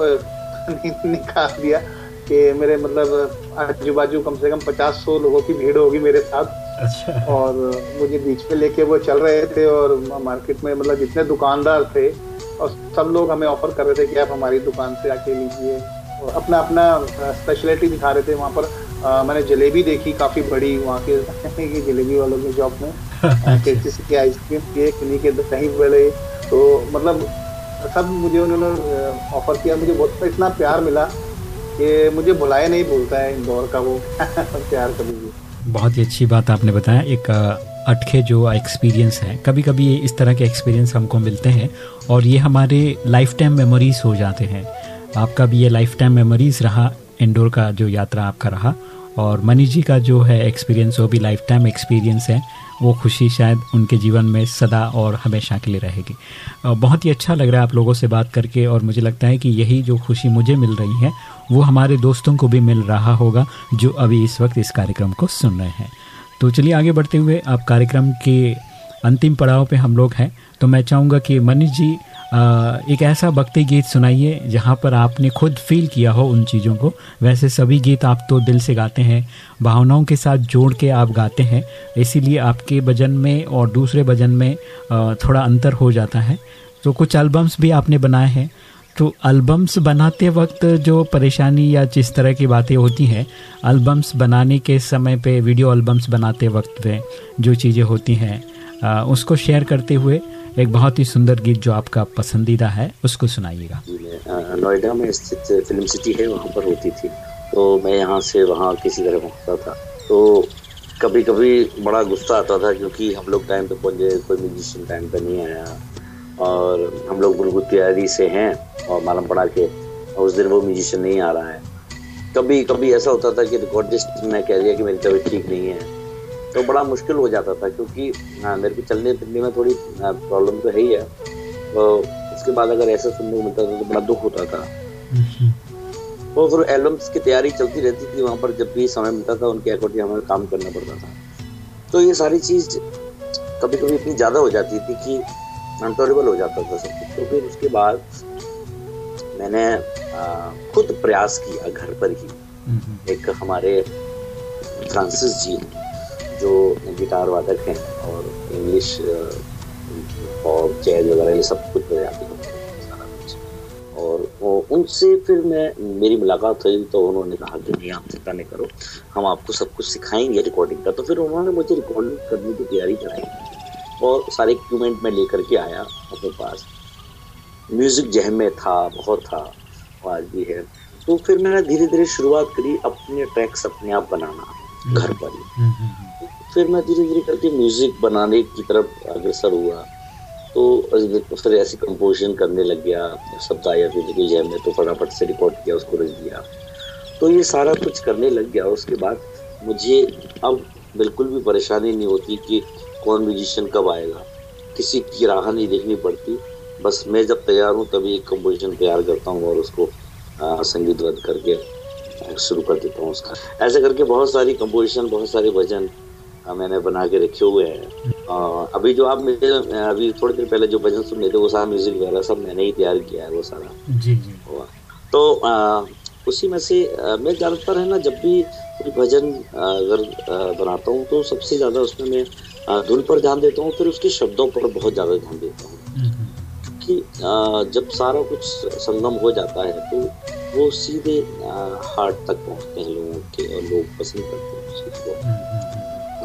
निकाल दिया कि मेरे मतलब आजू बाजू कम से कम पचास सौ लोगों की भीड़ होगी मेरे साथ। अच्छा। और मुझे बीच पे लेके वो चल रहे थे और मार्केट में मतलब जितने दुकानदार थे और सब लोग हमें ऑफ़र कर रहे थे कि आप हमारी दुकान से आके लीजिए। अपना अपना स्पेशलिटी दिखा रहे थे वहाँ पर। आ, मैंने जलेबी देखी काफ़ी बड़ी वहाँ के जलेबी वालों के जॉब में। की आइसक्रीम किए किन्हीं के दही बड़े तो मतलब सब मुझे उन्होंने ऑफ़र किया। मुझे बहुत इतना प्यार मिला कि मुझे बुलाए नहीं भूलता है इंदौर का वो। प्यार कभी भी। बहुत ही अच्छी बात आपने बताया। एक अटके जो एक्सपीरियंस है कभी कभी इस तरह के एक्सपीरियंस हमको मिलते हैं और ये हमारे लाइफ टाइम मेमोरीज हो जाते हैं। आपका भी ये लाइफ टाइम मेमोरीज रहा इंडोर का जो यात्रा आपका रहा, और मनीष जी का जो है एक्सपीरियंस वो भी लाइफ टाइम एक्सपीरियंस है, वो खुशी शायद उनके जीवन में सदा और हमेशा के लिए रहेगी। बहुत ही अच्छा लग रहा है आप लोगों से बात करके, और मुझे लगता है कि यही जो खुशी मुझे मिल रही है, वो हमारे दोस्तों को भी मिल रहा होगा, जो अभी इस वक्त इस कार्यक्रम को सुन रहे हैं। तो चलिए आगे बढ़ते हुए, आप कार्यक्रम के अंतिम पड़ाव पे हम लोग हैं तो मैं चाहूँगा कि मनीष जी एक ऐसा भक्ति गीत सुनाइए जहाँ पर आपने खुद फील किया हो उन चीज़ों को। वैसे सभी गीत आप तो दिल से गाते हैं, भावनाओं के साथ जोड़ के आप गाते हैं, इसीलिए आपके भजन में और दूसरे भजन में थोड़ा अंतर हो जाता है। तो कुछ एल्बम्स भी आपने बनाए हैं। तो एल्बम्स बनाते वक्त जो परेशानी या जिस तरह की बातें होती हैं एल्बम्स बनाने के समय पे वीडियो एल्बम्स बनाते वक्त पे जो चीज़ें होती हैं उसको शेयर करते हुए एक बहुत ही सुंदर गीत जो आपका पसंदीदा है, उसको सुनाइएगा। नोएडा में स्थित फ़िल्म सिटी है, वहाँ पर होती थी। तो मैं यहाँ से वहाँ किसी तरह पहुँचता था। तो कभी कभी बड़ा गुस्सा आता था, क्योंकि हम लोग टाइम पे पहुँचे, कोई म्यूजिशियन टाइम पे नहीं आया। और हम लोग बिल्कुल तैयारी से हैं, और मालूम पड़ा के उस दिन वो म्यूजिशियन नहीं आ रहा है। कभी कभी ऐसा होता था कि रिकॉर्डिस्ट ने कह दिया कि मेरी तबीयत ठीक नहीं है। तो बड़ा मुश्किल हो जाता था क्योंकि हाँ, मेरे को चलने फिरने में थोड़ी प्रॉब्लम तो है ही है। तो उसके बाद अगर ऐसा सुनने को मिलता था तो बड़ा दुख होता था। तो फिर एल्बम्स की तैयारी चलती रहती थी वहाँ पर जब भी समय मिलता था उनके अकॉर्डिंग हमें काम करना पड़ता था। तो ये सारी चीज़ कभी कभी इतनी ज़्यादा हो जाती थी कि अनटोरेबल हो जाता था सब कुछ। तो फिर उसके बाद मैंने खुद प्रयास किया घर पर ही। एक हमारे फ्रांसिस जी जो गिटार वादक हैं और इंग्लिश और जैज वगैरह ये सब कुछ सारा कुछ। और उनसे फिर मैं मेरी मुलाकात हुई तो उन्होंने कहा कि नहीं आप चिंता नहीं करो हम आपको सब कुछ सिखाएँगे रिकॉर्डिंग का। तो फिर उन्होंने मुझे रिकॉर्डिंग करने की तैयारी कराई और सारे इक्विपमेंट में लेकर के आया अपने पास। म्यूज़िक जहम में था बहुत था आज भी है। तो फिर मैंने धीरे धीरे शुरुआत करी अपने ट्रैक्स अपने आप बनाना घर पर ही। हम्म, हम्म, हम्म। फिर मैं धीरे धीरे करके म्यूज़िक बनाने की तरफ़ अग्रसर हुआ। तो फिर ऐसी कंपोजिशन करने लग गया। शब्द आया फ़िज़िकल जैम में तो फटाफट से रिकॉर्ड किया, उसको रख दिया। तो ये सारा कुछ करने लग गया। उसके बाद मुझे अब बिल्कुल भी परेशानी नहीं होती कि कौन म्यूजिशियन कब आएगा। किसी की राह नहीं देखनी पड़ती। बस मैं जब तैयार हूँ, तभी एक कंपोजिशन तैयार करता हूँ और उसको संगीतबद्ध करके शुरू कर देता हूँ उसका। ऐसे करके बहुत सारी कंपोजिशन बहुत सारे भजन मैंने बना के रखे हुए हैं। अभी जो आप मेरे अभी थोड़ी देर पहले जो भजन सुन रहे थे वो सारा म्यूज़िक वगैरह सब मैंने ही तैयार किया है वो सारा। जी जी। तो आ, उसी में से आ, मैं ज़्यादातर है ना जब भी कोई भजन अगर बनाता हूँ तो सबसे ज़्यादा उसमें मैं धुन पर ध्यान देता हूँ फिर उसके शब्दों पर बहुत ज़्यादा ध्यान देता हूँ। कि जब सारा कुछ संगम हो जाता है तो वो सीधे हार्ट तक पहुँचते हैं लोगों के और लोग पसंद करते हैं उस चीज़ को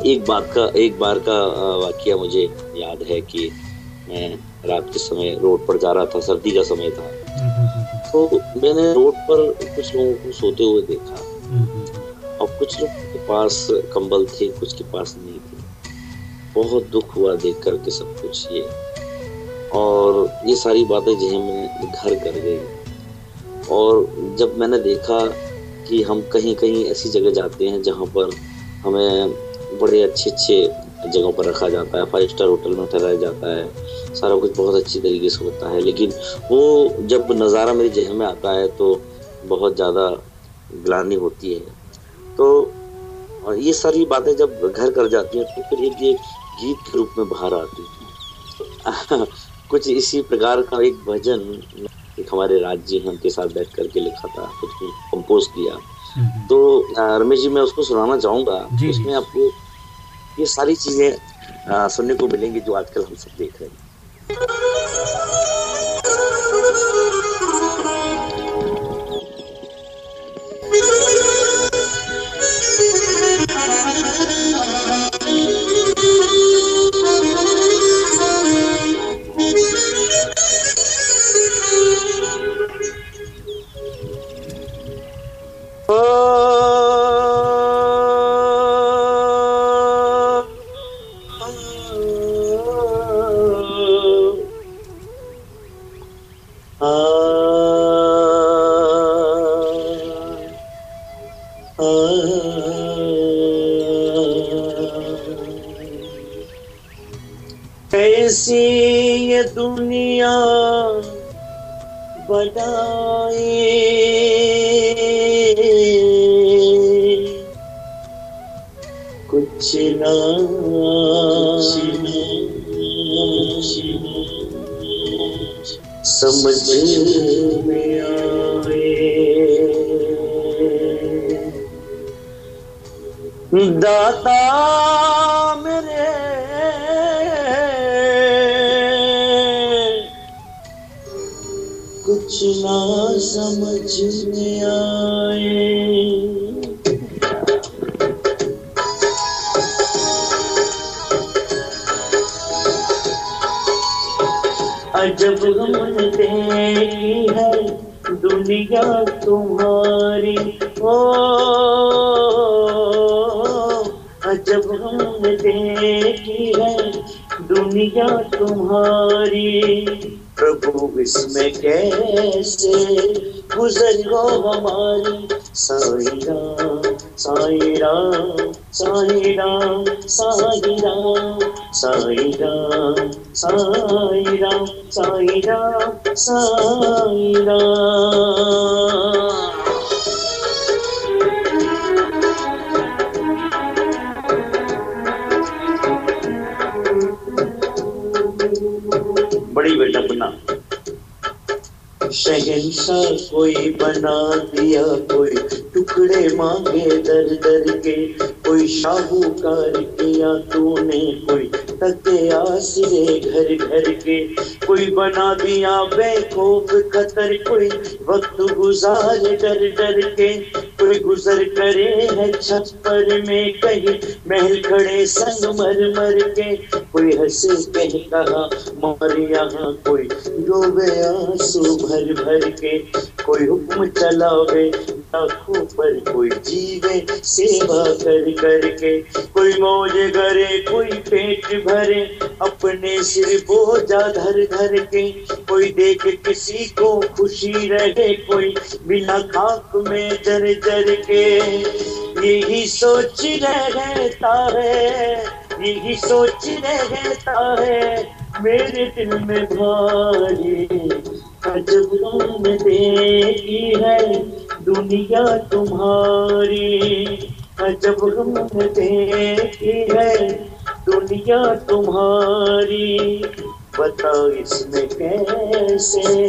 एक बात का एक बार का वाक्य मुझे याद है कि मैं रात के समय रोड पर जा रहा था सर्दी का समय था। तो मैंने रोड पर कुछ लोगों को सोते हुए देखा। और कुछ लोग के पास कंबल थे कुछ के पास नहीं थे। बहुत दुख हुआ देख करके सब कुछ ये। और ये सारी बातें जो है मैं घर कर गई। और जब मैंने देखा कि हम कहीं कहीं ऐसी जगह जाते हैं जहाँ पर हमें बड़े अच्छे अच्छे जगहों पर रखा जाता है फाइव स्टार होटल में ठहराया जाता है, सारा कुछ बहुत अच्छी तरीके से होता है, लेकिन वो जब नज़ारा मेरे जहन में आता है तो बहुत ज़्यादा ग्लानी होती है तो ये सारी बातें जब घर कर जाती हैं तो फिर एक ये गीत के रूप में बाहर आती है कुछ इसी प्रकार का एक भजन एक हमारे राज्य हैं उनके साथ बैठ करके लिखा था, कुछ कंपोज किया। तो रमेश जी मैं उसको सुनाना चाहूँगा। उसमें आपको ये सारी चीज़ें सुनने को मिलेंगी जो आजकल हम सब देख रहे हैं। शहनशाह कोई बना दिया कोई। टुकड़े मांगे दर दर के। कोई शाहूकार किया तूने, कोई तके आसरे घर घर के। कोई बना दिया बेखौफ खतर कोई वक्त गुजार डर डर के। कोई गुजर करे है छप्पर में कहीं, महल खड़े संग मर मर के। कोई हंसे कह कहा, मर यहाँ, कोई डूबे आँसू भर भर के। कोई हुक्म चलावे पर कोई जीवे, सेवा कर कर के कोई मौज करे, कोई पेट भरे, अपने सिर बोझा धर धर के, कोई देख किसी को खुशी रहे, कोई बिना खाक में जर जर के। यही सोच रहता है, यही सोच रहता है, मेरे दिल में भारी अजब देखी है। दुनिया तुम्हारी अजब हमने देखी है। दुनिया तुम्हारी बताओ इसमें कैसे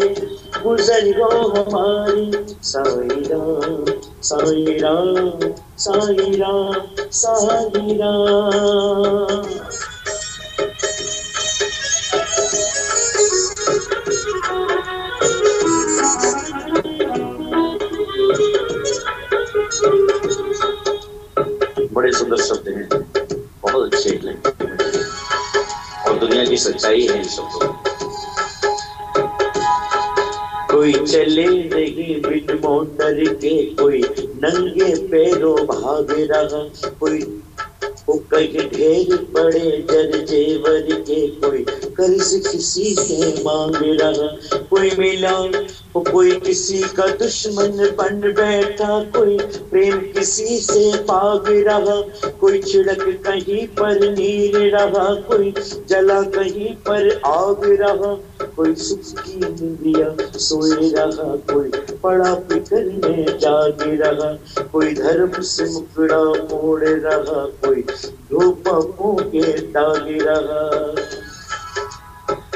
गुजर गो हमारी? साई राम, साई साईरा साईरा साईरा साईरा ही है सबको। कोई चले नहीं बिन मोटर के, कोई नंगे पैरों भाग रहा, कोई कहीं ढेर पड़े जर जेवर के, कोई कर्ज किसी से मांग रहा, कोई मिला, कोई किसी का दुश्मन बन बैठा, कोई प्रेम किसी से पाग रहा कोई छिड़क कहीं पर नीर रहा कोई जला कहीं पर आग रहा कोई सुख की निंदिया सोए रहा कोई पड़ा फिकर में जाग रहा कोई धर्म से मुकड़ा मोड़ रहा कोई धोपा के दाग रहा।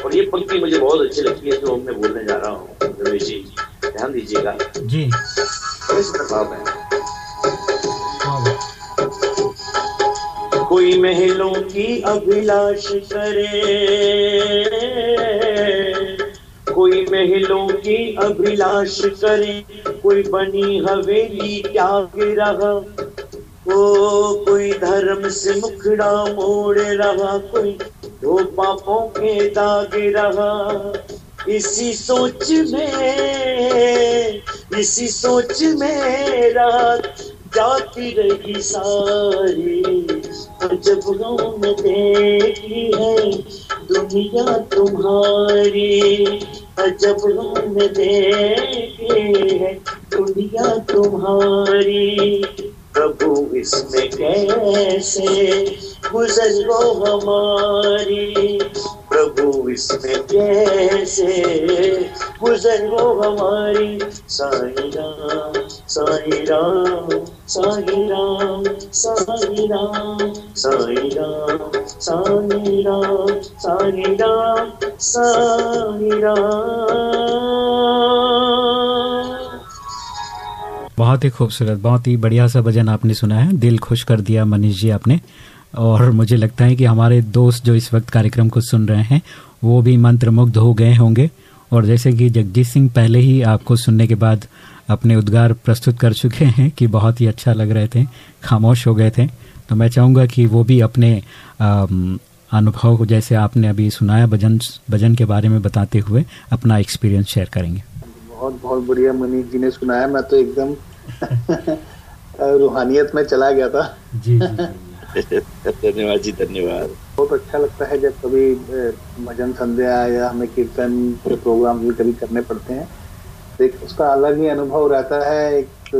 और ये पंक्ति मुझे बहुत अच्छी लगती है जो तो मैं बोलने जा रहा हूँ रमेश जी ध्यान दीजिएगा। जी। बड़े सुंदर भाव है। कोई महलों की अभिलाष करे। कोई महलों की अभिलाष करे। कोई बनी हवेली त्याग रहा। ओ, कोई धर्म से मुखड़ा मोड़ रहा। कोई दो पापों के दाग रहा। इसी सोच में, इसी सोच में रात जाती रही सारी। जब हमने देखी है, दुनिया तुम्हारी। और जब हमने देखी है, दुनिया तुम्हारी। प्रभु इसमें कैसे गुजरो हमारी? प्रभु इसमें कैसे गुजरो हमारी? साई राम साई राम। साई राम साई राम साई राम साई राम साई राम साई राम बहुत ही खूबसूरत, बहुत ही बढ़िया सा भजन आपने सुना है। दिल खुश कर दिया मनीष जी आपने। और मुझे लगता है कि हमारे दोस्त जो इस वक्त कार्यक्रम को सुन रहे हैं, वो भी मंत्रमुग्ध हो गए होंगे। और जैसे कि जगजीत सिंह पहले ही आपको सुनने के बाद अपने उद्गार प्रस्तुत कर चुके हैं कि बहुत ही अच्छा लग रहे थे खामोश हो गए थे। तो मैं चाहूँगा कि वो भी अपने अनुभव को जैसे आपने अभी सुनाया भजन भजन के बारे में बताते हुए अपना एक्सपीरियंस शेयर करेंगे। बहुत बहुत बढ़िया मनीष जी ने सुनाया। मैं तो एकदम रूहानियत में चला गया था। जी, जी जी। धन्यवाद जी, धन्यवाद। बहुत अच्छा लगता है जब कभी भजन संध्या या हमें कीर्तन के प्रोग्राम भी कभी करने पड़ते हैं। एक उसका अलग ही अनुभव रहता है, एक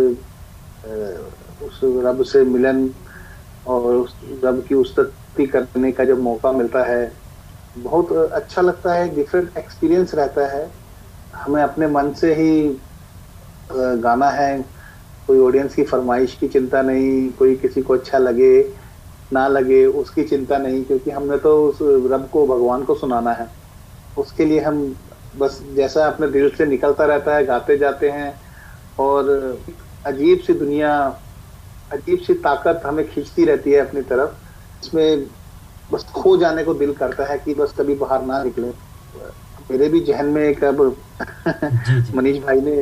उस रब से मिलन और उस रब की उस्तति करने का जब मौका मिलता है, बहुत अच्छा लगता है डिफरेंट एक्सपीरियंस रहता है। हमें अपने मन से ही गाना है, कोई ऑडियंस की फरमाइश की चिंता नहीं, कोई किसी को अच्छा लगे ना लगे, उसकी चिंता नहीं, क्योंकि हमने तो उस रब को, भगवान को सुनाना है। उसके लिए हम बस जैसा अपने दिल से निकलता रहता है, गाते जाते हैं और अजीब सी दुनिया, अजीब सी ताकत हमें खींचती रहती है अपनी तरफ़ इसमें बस खो जाने को दिल करता है कि बस कभी बाहर ना निकले। मेरे भी जहन में एक अब मनीष भाई ने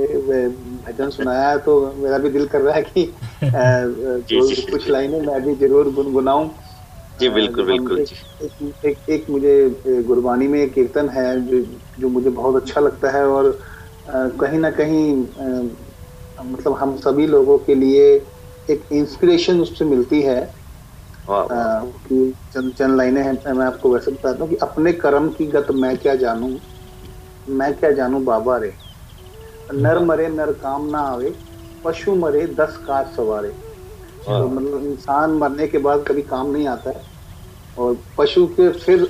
भजन सुनाया है तो मेरा भी दिल कर रहा है कि जो। कुछ लाइनें मैं भी ज़रूर गुनगुनाऊं। जी बिल्कुल बिल्कुल एक, एक, एक, एक मुझे गुरबानी में एक कीर्तन है जो जो मुझे बहुत अच्छा लगता है और कहीं ना कहीं मतलब हम सभी लोगों के लिए एक इंस्पिरेशन उससे मिलती है। कि चंद चंद लाइनें हैं मैं आपको वैसे बताता हूँ कि अपने कर्म की गत मैं क्या जानूं। मैं क्या जानूं बाबा रे? नर मरे नर काम ना आवे पशु मरे दस काज सवारे। तो मतलब इंसान मरने के बाद कभी काम नहीं आता है। और पशु के फिर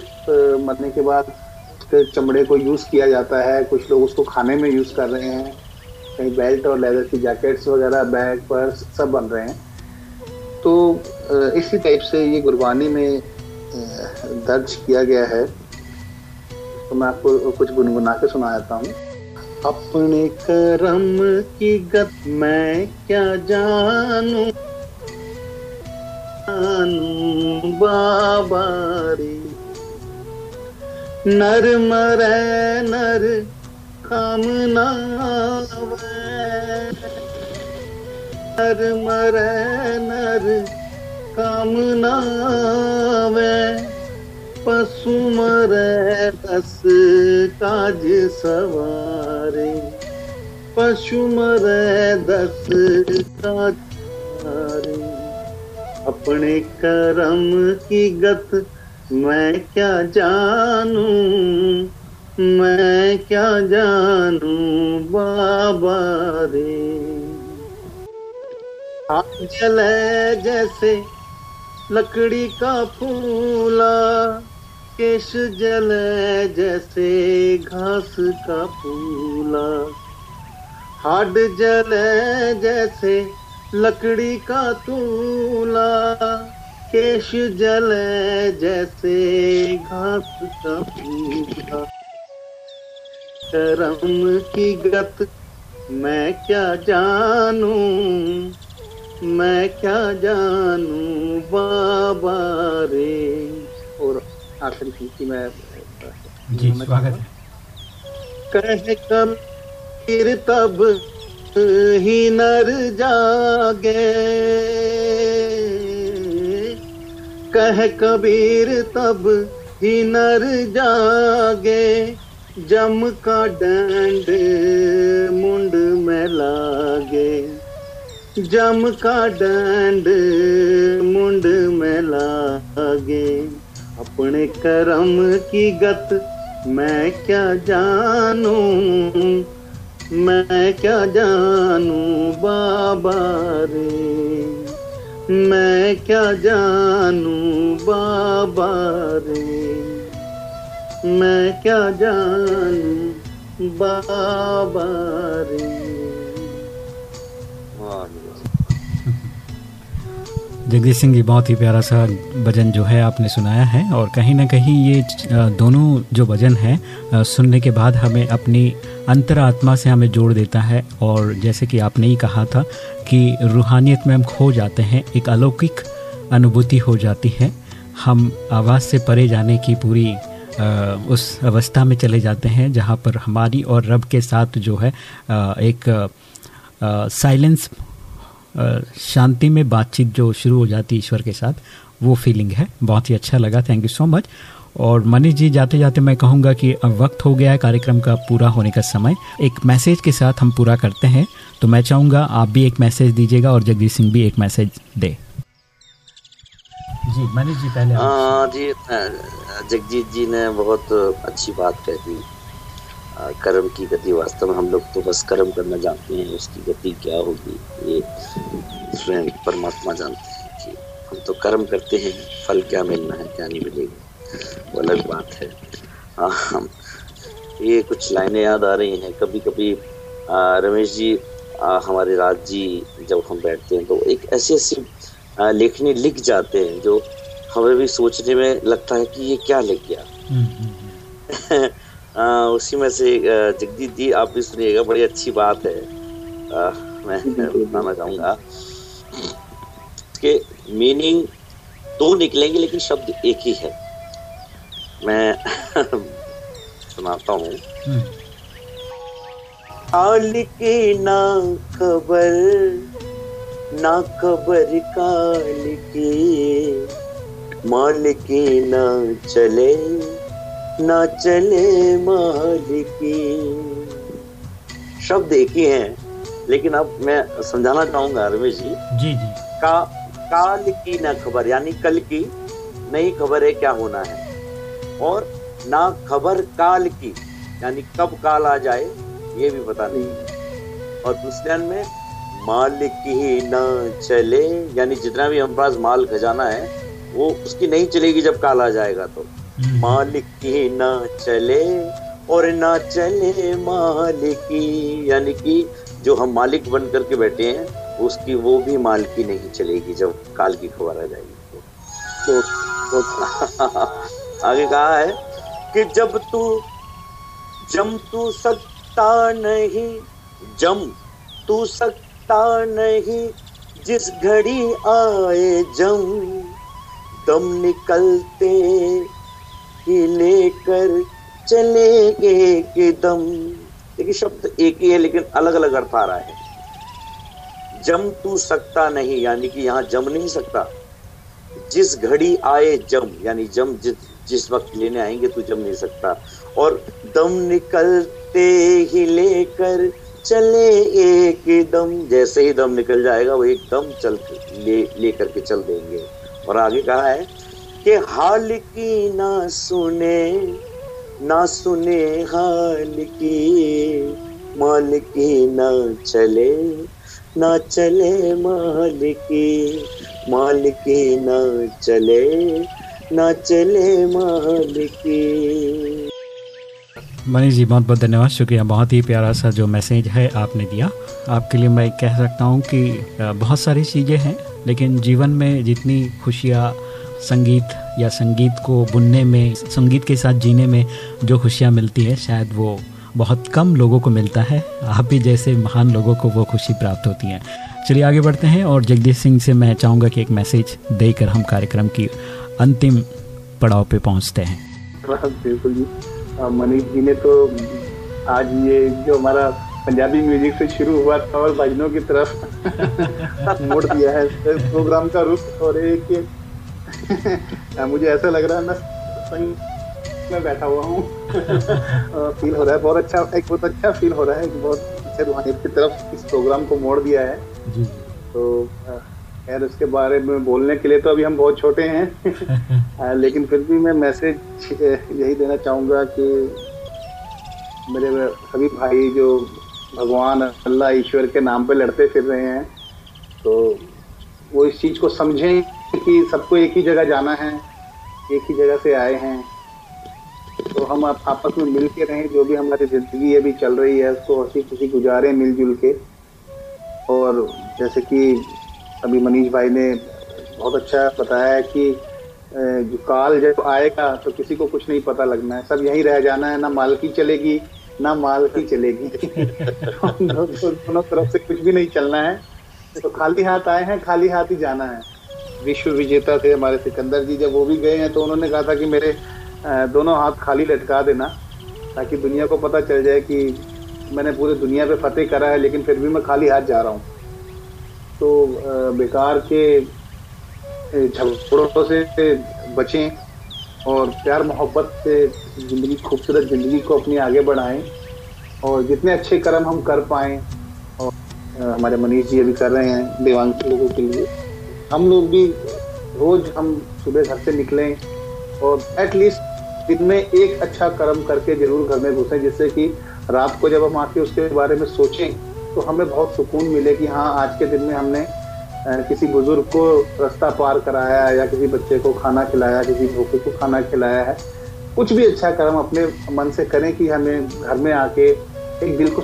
मरने के बाद चमड़े को यूज़ किया जाता है। कुछ लोग उसको खाने में यूज़ कर रहे हैं। कहीं बेल्ट और लेदर की जैकेट्स वगैरह बैग पर्स सब बन रहे हैं। तो इसी टाइप से ये गुरबानी में दर्ज किया गया है। तो मैं आपको कुछ गुनगुना के सुना देता हूँ। अपने कर्म की गत मैं क्या जानू? जानू बाबा रे। नर मरै, नर कामना नर मरै, नर पशु मरै दस काज सवारे। पशु मरे दस का अपने कर्म की गत मैं क्या जानू? मैं क्या जानू बाबा रे? जले जैसे लकड़ी का फूला केश जले जैसे घास का फूला। हाड जले जैसे लकड़ी का तूला। केश जल जैसे घास का फूला। करम की गत मैं क्या जानू? मैं क्या जानू बाबा रे? आखिरी पंक्ति में जी स्वागत है। कह कबीर तब ही नर जागे। कह कबीर तब ही नर जागे। जम का डंड मुंड में लागे। जम का डंड मुंड में लागे। अपने कर्म की गत मैं क्या जानू? मैं क्या जानू बाबा रे? मैं क्या जानू बाबा रे? मैं क्या जानू बाबा रे? जगदीश सिंह जी, बहुत ही प्यारा सा भजन जो है आपने सुनाया है और कहीं ना कहीं ये दोनों जो भजन है सुनने के बाद हमें अपनी अंतरात्मा से हमें जोड़ देता है और जैसे कि आपने ही कहा था कि रूहानियत में हम खो जाते हैं, एक अलौकिक अनुभूति हो जाती है। हम आवाज़ से परे जाने की पूरी उस अवस्था में चले जाते हैं जहाँ पर हमारी और रब के साथ जो है एक साइलेंस शांति में बातचीत जो शुरू हो जाती है ईश्वर के साथ, वो फीलिंग है। बहुत ही अच्छा लगा। थैंक यू सो मच और मनीष जी, जाते जाते मैं कहूँगा कि अब वक्त हो गया है कार्यक्रम का पूरा होने का समय। एक मैसेज के साथ हम पूरा करते हैं। तो मैं चाहूँगा आप भी एक मैसेज दीजिएगा और जगदीश सिंह भी एक मैसेज दे। जी मनीष जी, पहले हाँ जी जगजीत जी ने बहुत अच्छी बात कह दी। कर्म की गति वास्तव में हम लोग तो बस कर्म करना जानते हैं उसकी गति क्या होगी ये स्वयं परमात्मा जानते हैं कि हम तो कर्म करते हैं फल क्या मिलना है क्या नहीं मिलेगा वो अलग बात है हाँ ये कुछ लाइनें याद आ रही हैं कभी कभी रमेश जी आ, हमारे राज जी जब हम बैठते हैं तो एक ऐसी ऐसी लेखनी लिख जाते हैं जो हमें भी सोचने में लगता है कि ये क्या लिख गया हम्म, हम्म, हम्म। आ, उसी में से जगदीप जी आप भी सुनिएगा बड़ी अच्छी बात है। आ, मैं बताना चाहूँगा। कि मीनिंग दो निकलेंगे लेकिन शब्द एक ही है। मैं सुनाता हूँ। की ना खबर ना खबर काल की माल की ना चले। न चले मालिकी शब्द एक ही हैं लेकिन अब मैं समझाना चाहूँगा रमेश जी। जी जी। का काल की न खबर यानी कल की नई खबर है क्या होना है? और ना खबर काल की यानी कब काल आ जाए ये भी पता नहीं। और दूसरे में मालिक ही न चले यानी जितना भी हमारे पास माल खजाना है वो उसकी नहीं चलेगी जब काल आ जाएगा तो। मालिक की ना चले और ना चले मालिकी यानी कि जो हम मालिक बन करके बैठे हैं उसकी वो भी मालकी नहीं चलेगी जब काल की खबर आ जाएगी। तो, तो, तो आगे कहा है कि जब तू जम तू सकता नहीं जम तू सकता नहीं जिस घड़ी आए जम दम निकलते ही लेकर चलेंगे एकदम। देखिए, शब्द एक ही है, लेकिन अलग अलग अर्थ आ रहा है। जम तू सकता नहीं, यानी कि यहाँ जम नहीं सकता। जिस घड़ी आए जम, यानी जम जिस जिस वक्त लेने आएँगे तू जम नहीं सकता। और दम निकलते ही लेकर चले एक दम जैसे ही दम निकल जाएगा वो एकदम चल ले, लेकर के चल देंगे। और आगे कहा है कि हाल की ना सुने ना सुने हाल की। माल की ना चले ना चले माल की। माल की ना चले ना चले माल की। मनीष जी, बहुत बहुत धन्यवाद। शुक्रिया। बहुत ही प्यारा सा जो मैसेज है आपने दिया। आपके लिए मैं कह सकता हूँ कि बहुत सारी चीज़ें हैं, लेकिन जीवन में जितनी खुशियाँ संगीत या संगीत को बुनने में, संगीत के साथ जीने में जो खुशियाँ मिलती है, शायद वो बहुत कम लोगों को मिलता है। आप ही जैसे महान लोगों को वो खुशी प्राप्त होती है। चलिए आगे बढ़ते हैं और जगदीश सिंह से मैं चाहूँगा कि एक मैसेज देकर हम कार्यक्रम की अंतिम पड़ाव पे पहुँचते हैं। मनीष जी ने तो आज ये जो हमारा पंजाबी म्यूज़िक से शुरू हुआ था और भजनों की तरफ़ मोड़ दिया है। प्रोग्राम का रुख और एक मुझे ऐसा लग रहा है मैं बैठा हुआ हूँ। फील हो रहा है बहुत अच्छा एक बहुत अच्छा फील हो रहा है बहुत अच्छे रूहानियत की तरफ़ इस प्रोग्राम को मोड़ दिया है। तो खैर उसके बारे में बोलने के लिए तो अभी हम बहुत छोटे हैं। लेकिन फिर भी मैं मैसेज यही देना चाहूँगा कि मेरे सभी भाई जो भगवान अल्लाह ईश्वर के नाम पे लड़ते फिर रहे हैं तो वो इस चीज़ को समझें कि सबको एक ही जगह जाना है, एक ही जगह से आए हैं। तो हम आप, आपस में मिल के रहें, जो भी हमारी ज़िंदगी अभी चल रही है, उसको हँसी खुशी गुजारें मिलजुल के। और जैसे कि अभी मनीष भाई ने बहुत अच्छा बताया है कि जो काल जब आएगा तो किसी को कुछ नहीं पता लगना है। सब यहीं रह जाना है, ना माल की चलेगी, ना माल की चलेगी। दोनों तरफ़ से कुछ भी नहीं चलना है। तो खाली हाथ आए हैं, खाली हाथ ही जाना है। विश्व विजेता थे हमारे सिकंदर जी, जब वो भी गए हैं तो उन्होंने कहा था कि मेरे दोनों हाथ खाली लटका देना, ताकि दुनिया को पता चल जाए कि मैंने पूरे दुनिया पे फतेह करा है, लेकिन फिर भी मैं खाली हाथ जा रहा हूँ। तो बेकार के झगड़ों से बचें और प्यार मोहब्बत से ज़िंदगी, खूबसूरत ज़िंदगी को अपनी आगे बढ़ाएँ और जितने अच्छे कर्म हम कर पाएँ, और हमारे मनीष जी अभी कर रहे हैं, देवांग लोगों के लिए। हम लोग भी रोज़ हम सुबह घर से निकलें और एटलीस्ट दिन में एक अच्छा कर्म करके ज़रूर घर में घुसें, जिससे कि रात को जब हम आके उसके बारे में सोचें तो हमें बहुत सुकून मिले कि हाँ आज के दिन में हमने किसी बुज़ुर्ग को रास्ता पार कराया या किसी बच्चे को खाना खिलाया, किसी भूखे को खाना खिलाया है। कुछ भी अच्छा कर्म अपने मन से करें कि हमें घर में आके एक दिल को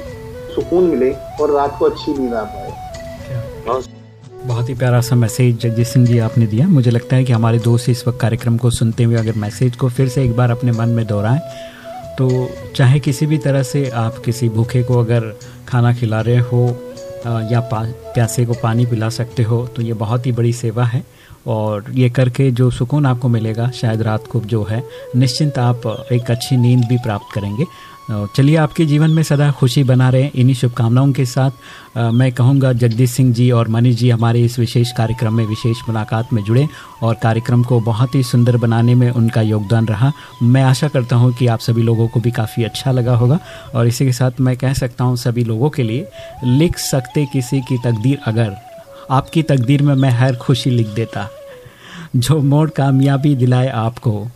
सुकून मिले और रात को अच्छी नींद आ पाए। बहुत ही प्यारा सा मैसेज जगजीत सिंह जी आपने दिया। मुझे लगता है कि हमारे दोस्त इस वक्त कार्यक्रम को सुनते हुए अगर मैसेज को फिर से एक बार अपने मन में दोहराएँ तो चाहे किसी भी तरह से आप किसी भूखे को अगर खाना खिला रहे हो या प्यासे को पानी पिला सकते हो तो ये बहुत ही बड़ी सेवा है। और ये करके जो सुकून आपको मिलेगा, शायद रात को जो है, निश्चिंत आप एक अच्छी नींद भी प्राप्त करेंगे। चलिए आपके जीवन में सदा खुशी बना रहे। इन्हीं शुभकामनाओं के साथ आ, मैं कहूँगा जगदीश सिंह जी और मनीष जी हमारे इस विशेष कार्यक्रम में विशेष मुलाकात में जुड़े और कार्यक्रम को बहुत ही सुंदर बनाने में उनका योगदान रहा। मैं आशा करता हूँ कि आप सभी लोगों को भी काफ़ी अच्छा लगा होगा और इसी के साथ मैं कह सकता हूँ सभी लोगों के लिए लिख सकते किसी की तकदीर अगर आपकी तकदीर में मैं हर खुशी लिख देता जो मोड़ कामयाबी दिलाए आपको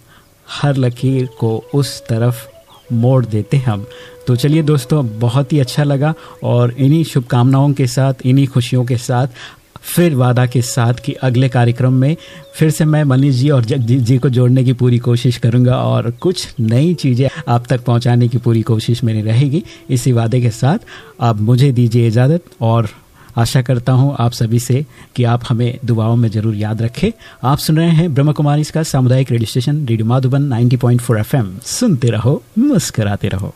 हर लकीर को उस तरफ़ मोड़ देते हैं हम तो चलिए दोस्तों बहुत ही अच्छा लगा और इन्हीं शुभकामनाओं के साथ, इन्हीं खुशियों के साथ, फिर वादा के साथ कि अगले कार्यक्रम में फिर से मैं मनीष जी और जगजीत जी को जोड़ने की पूरी कोशिश करूँगा और कुछ नई चीज़ें आप तक पहुँचाने की पूरी कोशिश मेरी रहेगी। इसी वादे के साथ आप मुझे दीजिए इजाज़त और आशा करता हूँ आप सभी से कि आप हमें दुआओं में ज़रूर याद रखें। आप सुन रहे हैं ब्रह्म कुमारी का सामुदायिक radio station, radio Madhuban 90.4 FM. सुनते रहो, मुस्कराते रहो।